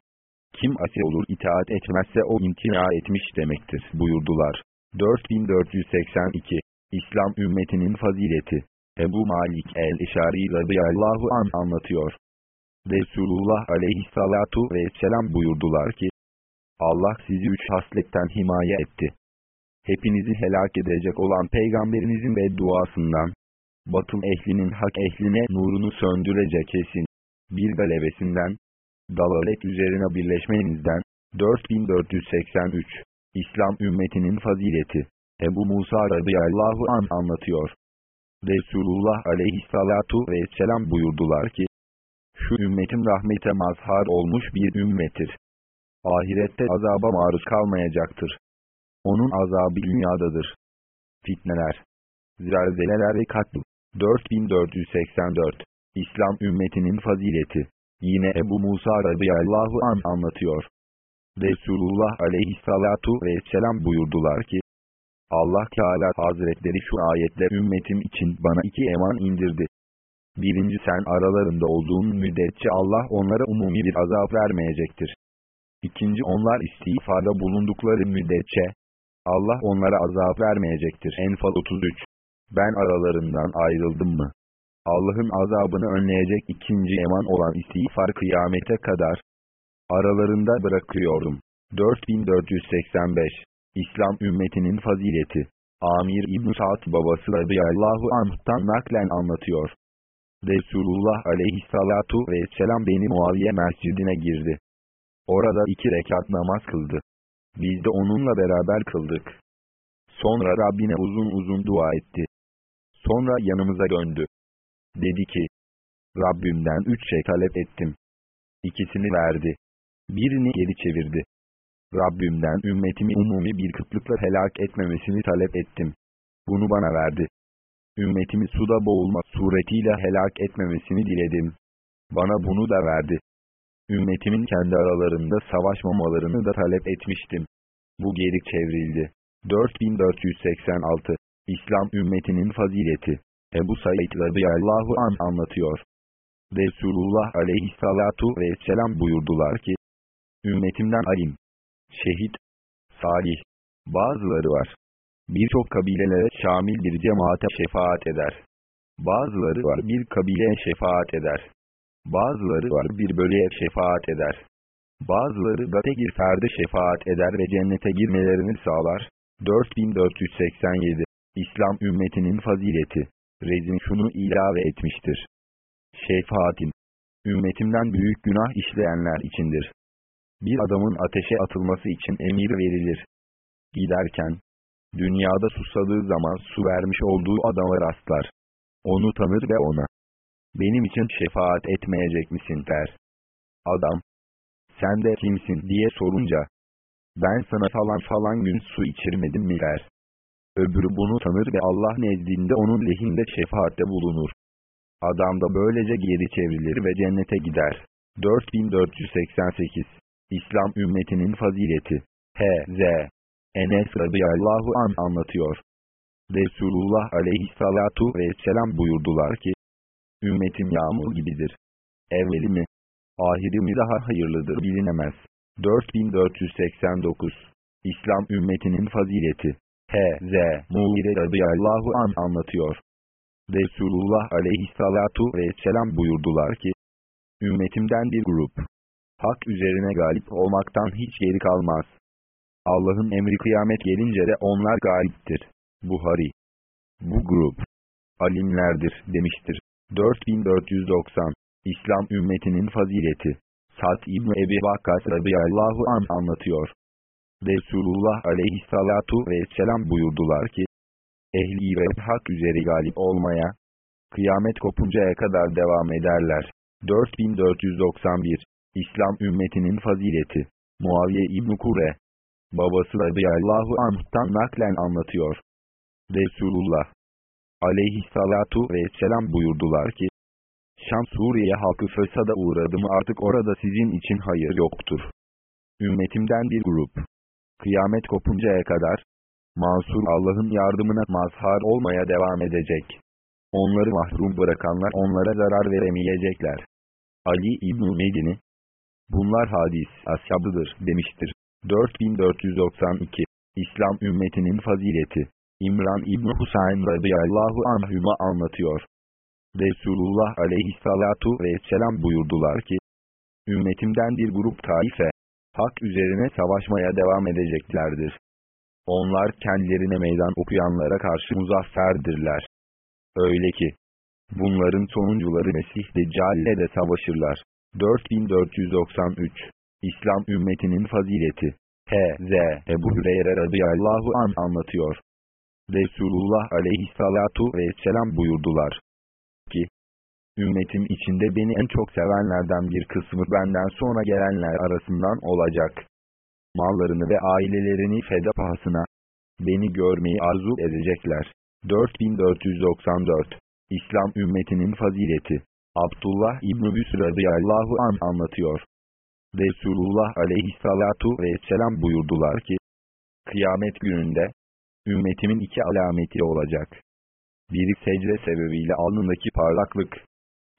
Kim asi olur itaat etmezse o imtina etmiş demektir buyurdular. 4482 İslam ümmetinin fazileti Ebu Malik el-İşari radıyallahu an anlatıyor. Resulullah aleyhissalatu vesselam buyurdular ki, Allah sizi üç hasletten himaye etti. Hepinizi helak edecek olan peygamberinizin ve duasından, batıl ehlinin hak ehline nurunu söndürecek kesin, bir galebesinden, dalalet üzerine birleşmenizden, 4483, İslam ümmetinin fazileti, Ebu Musa radıyallahu an anlatıyor. Resulullah aleyhissalatu vesselam buyurdular ki, şu ümmetim rahmete mazhar olmuş bir ümmettir. Ahirette azaba maruz kalmayacaktır. Onun azabı dünyadadır. Fitneler, zelzeleler ve katl. 4484 İslam ümmetinin fazileti. Yine Ebu Musa radıyallahu an anlatıyor. Resulullah aleyhissalatu vesselam buyurdular ki, Allah Teala Hazretleri şu ayetle ümmetim için bana iki eman indirdi. Birinci sen aralarında olduğun müddetçe Allah onlara umumi bir azap vermeyecektir. İkinci onlar istiğfarda bulundukları müddetçe Allah onlara azap vermeyecektir. Enfal 33 Ben aralarından ayrıldım mı? Allah'ın azabını önleyecek ikinci eman olan istiğfar kıyamete kadar aralarında bırakıyordum. 4485 İslam ümmetinin fazileti Amir İbn Sa'd babası radıyallahu anh'tan naklen anlatıyor. Resulullah aleyhissalatu vesselam beni Muaviye mescidine girdi. Orada iki rekat namaz kıldı. Biz de onunla beraber kıldık. Sonra Rabbine uzun uzun dua etti. Sonra yanımıza döndü. Dedi ki, Rabbimden üç şey talep ettim. İkisini verdi. Birini geri çevirdi. Rabbimden ümmetimi umumi bir kıtlıkla helak etmemesini talep ettim. Bunu bana verdi. Ümmetimi suda boğulma suretiyle helak etmemesini diledim. Bana bunu da verdi. Ümmetimin kendi aralarında savaşmamalarını da talep etmiştim. Bu geri çevrildi. 4486 İslam ümmetinin fazileti Ebu Said radıyallahu an anlatıyor. Resulullah aleyhissalatu vesselam buyurdular ki, Ümmetimden alim, şehit, salih, bazıları var. Birçok kabilelere şamil bir cemaate şefaat eder. Bazıları var bir kabileye şefaat eder. Bazıları var bir bölüye şefaat eder. Bazıları da tek bir ferde şefaat eder ve cennete girmelerini sağlar. 4487 İslam ümmetinin fazileti Rezin şunu ilave etmiştir. Şefaatin, ümmetimden büyük günah işleyenler içindir. Bir adamın ateşe atılması için emir verilir. Giderken, dünyada susadığı zaman su vermiş olduğu adama rastlar. Onu tanır ve ona, benim için şefaat etmeyecek misin der. Adam, sen de kimsin diye sorunca, ben sana falan falan gün su içirmedim mi der. Öbürü bunu tanır ve Allah nezdinde onun lehinde şefaatte bulunur. Adam da böylece geri çevrilir ve cennete gider. 4488 İslam ümmetinin fazileti H.Z. Enes radıyallahu an anlatıyor. Resulullah aleyhissalatu vesselam buyurdular ki, Ümmetim yağmur gibidir. Evveli mi, ahiri mi daha hayırlıdır bilinemez. 4489 İslam ümmetinin fazileti H.Z. Muğire radıyallahu an anlatıyor. Resulullah aleyhissalatu vesselam buyurdular ki, Ümmetimden bir grup, hak üzerine galip olmaktan hiç geri kalmaz. Allah'ın emri kıyamet gelince de onlar galiptir. Buhari. Bu grup, alimlerdir demiştir. 4490 İslam ümmetinin fazileti Sa'd İbni Ebi Vakkas radıyallahu an anlatıyor. Resulullah aleyhissalatu vesselam buyurdular ki, ehli ve hak üzeri galip olmaya, kıyamet kopuncaya kadar devam ederler. 4491 İslam ümmetinin fazileti Muaviye İbn Kure Babası radıyallahu anh'tan naklen anlatıyor. Resulullah aleyhissalatu vesselam buyurdular ki, Şam Suriye halkı fesada uğradı mı artık orada sizin için hayır yoktur. Ümmetimden bir grup. Kıyamet kopuncaya kadar, Mansur Allah'ın yardımına mazhar olmaya devam edecek. Onları mahrum bırakanlar onlara zarar veremeyecekler. Ali İbn-i Medini, bunlar hadis ashabıdır demiştir. 4492 İslam ümmetinin fazileti İmran İbn Husayn radıyallahu anhüma anlatıyor. Resulullah aleyhissalatu vesselam buyurdular ki, Ümmetimden bir grup taife, hak üzerine savaşmaya devam edeceklerdir. Onlar kendilerine meydan okuyanlara karşı muzafferdirler. Öyle ki, bunların sonuncuları Mesih Deccal ile de savaşırlar. 4493 İslam ümmetinin fazileti H.Z. Ebu Hüreyre radıyallahu an anlatıyor. Resulullah aleyhissalatu vesselam buyurdular ki, Ümmetim içinde beni en çok sevenlerden bir kısmı benden sonra gelenler arasından olacak. Mallarını ve ailelerini feda pahasına, beni görmeyi arzu edecekler. 4494 İslam ümmetinin fazileti Abdullah İbn-i Büsr radıyallahu an anlatıyor. Resulullah aleyhissalatu vesselam buyurdular ki, Kıyamet gününde, ümmetimin iki alameti olacak. Biri secde sebebiyle alnındaki parlaklık,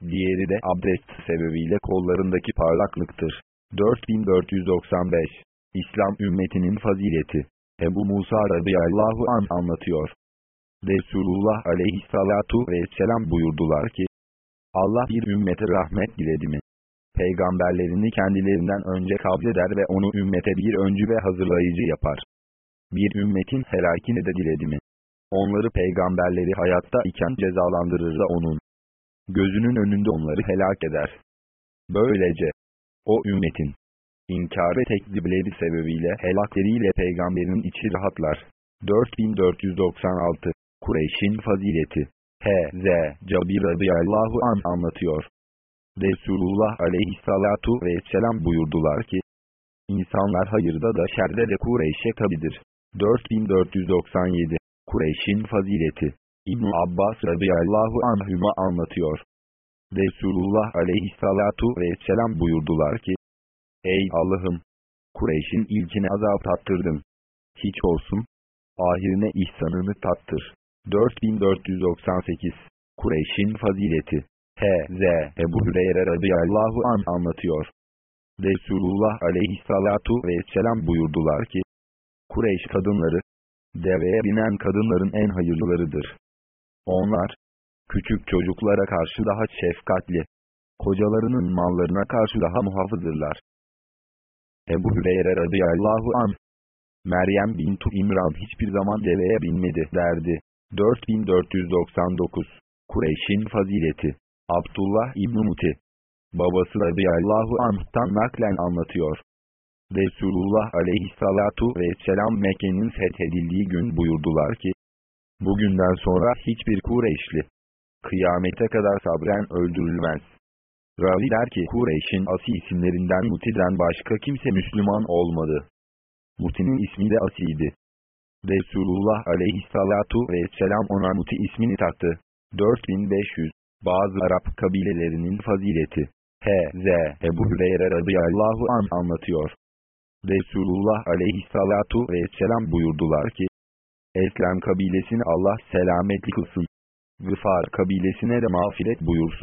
diğeri de abdest sebebiyle kollarındaki parlaklıktır. 4495 İslam ümmetinin fazileti Ebu Musa radıyallahu an anlatıyor. Resulullah aleyhissalatu vesselam buyurdular ki, Allah bir ümmete rahmet diledi mi? Peygamberlerini kendilerinden önce kableder ve onu ümmete bir öncü ve hazırlayıcı yapar. Bir ümmetin helakini de diledi mi? Onları peygamberleri hayatta iken cezalandırır da onun gözünün önünde onları helak eder. Böylece, o ümmetin, inkar ve tekzibleri sebebiyle helakleriyle peygamberin içi rahatlar. 4496 Kureyş'in fazileti H.Z. Cabir radıyallahu an anlatıyor. Resulullah aleyhissalatu vesselam buyurdular ki, İnsanlar hayırda da şerde de Kureyş'e tabidir. 4497 Kureyş'in fazileti İbn Abbas radıyallahu anhüma anlatıyor. Resulullah aleyhissalatu vesselam buyurdular ki, Ey Allah'ım! Kureyş'in ilkine azap tattırdın. Hiç olsun. Ahirine ihsanını tattır. 4498 Kureyş'in fazileti H.Z. Ebu Hüreyre radıyallahu an anlatıyor. Resulullah aleyhissalatu vesselam buyurdular ki, Kureyş kadınları, deveye binen kadınların en hayırlılarıdır. Onlar, küçük çocuklara karşı daha şefkatli, kocalarının mallarına karşı daha muhafızdırlar. Ebu Hüreyre radıyallahu an, Meryem bintu İmran hiçbir zaman deveye binmedi derdi. 4499 Kureyş'in fazileti Abdullah İbn Muti Babası radıyallahu anh'tan naklen anlatıyor. Resulullah aleyhissalatu vesselam Mekke'nin fethedildiği gün buyurdular ki, Bugünden sonra hiçbir Kureyşli, kıyamete kadar sabren öldürülmez. Ravi der ki Kureyş'in asi isimlerinden Muti'den başka kimse Müslüman olmadı. Muti'nin ismi de Asi'ydi. Resulullah aleyhissalatu vesselam ona Muti ismini taktı. 4500 Bazı Arap kabilelerinin fazileti H.Z. Ebu Hüreyre radıyallahu an anlatıyor. Resulullah aleyhissalatu vesselam buyurdular ki, Eslem kabilesini Allah selametli kılsın. Gıfar kabilesine de mağfiret buyursun.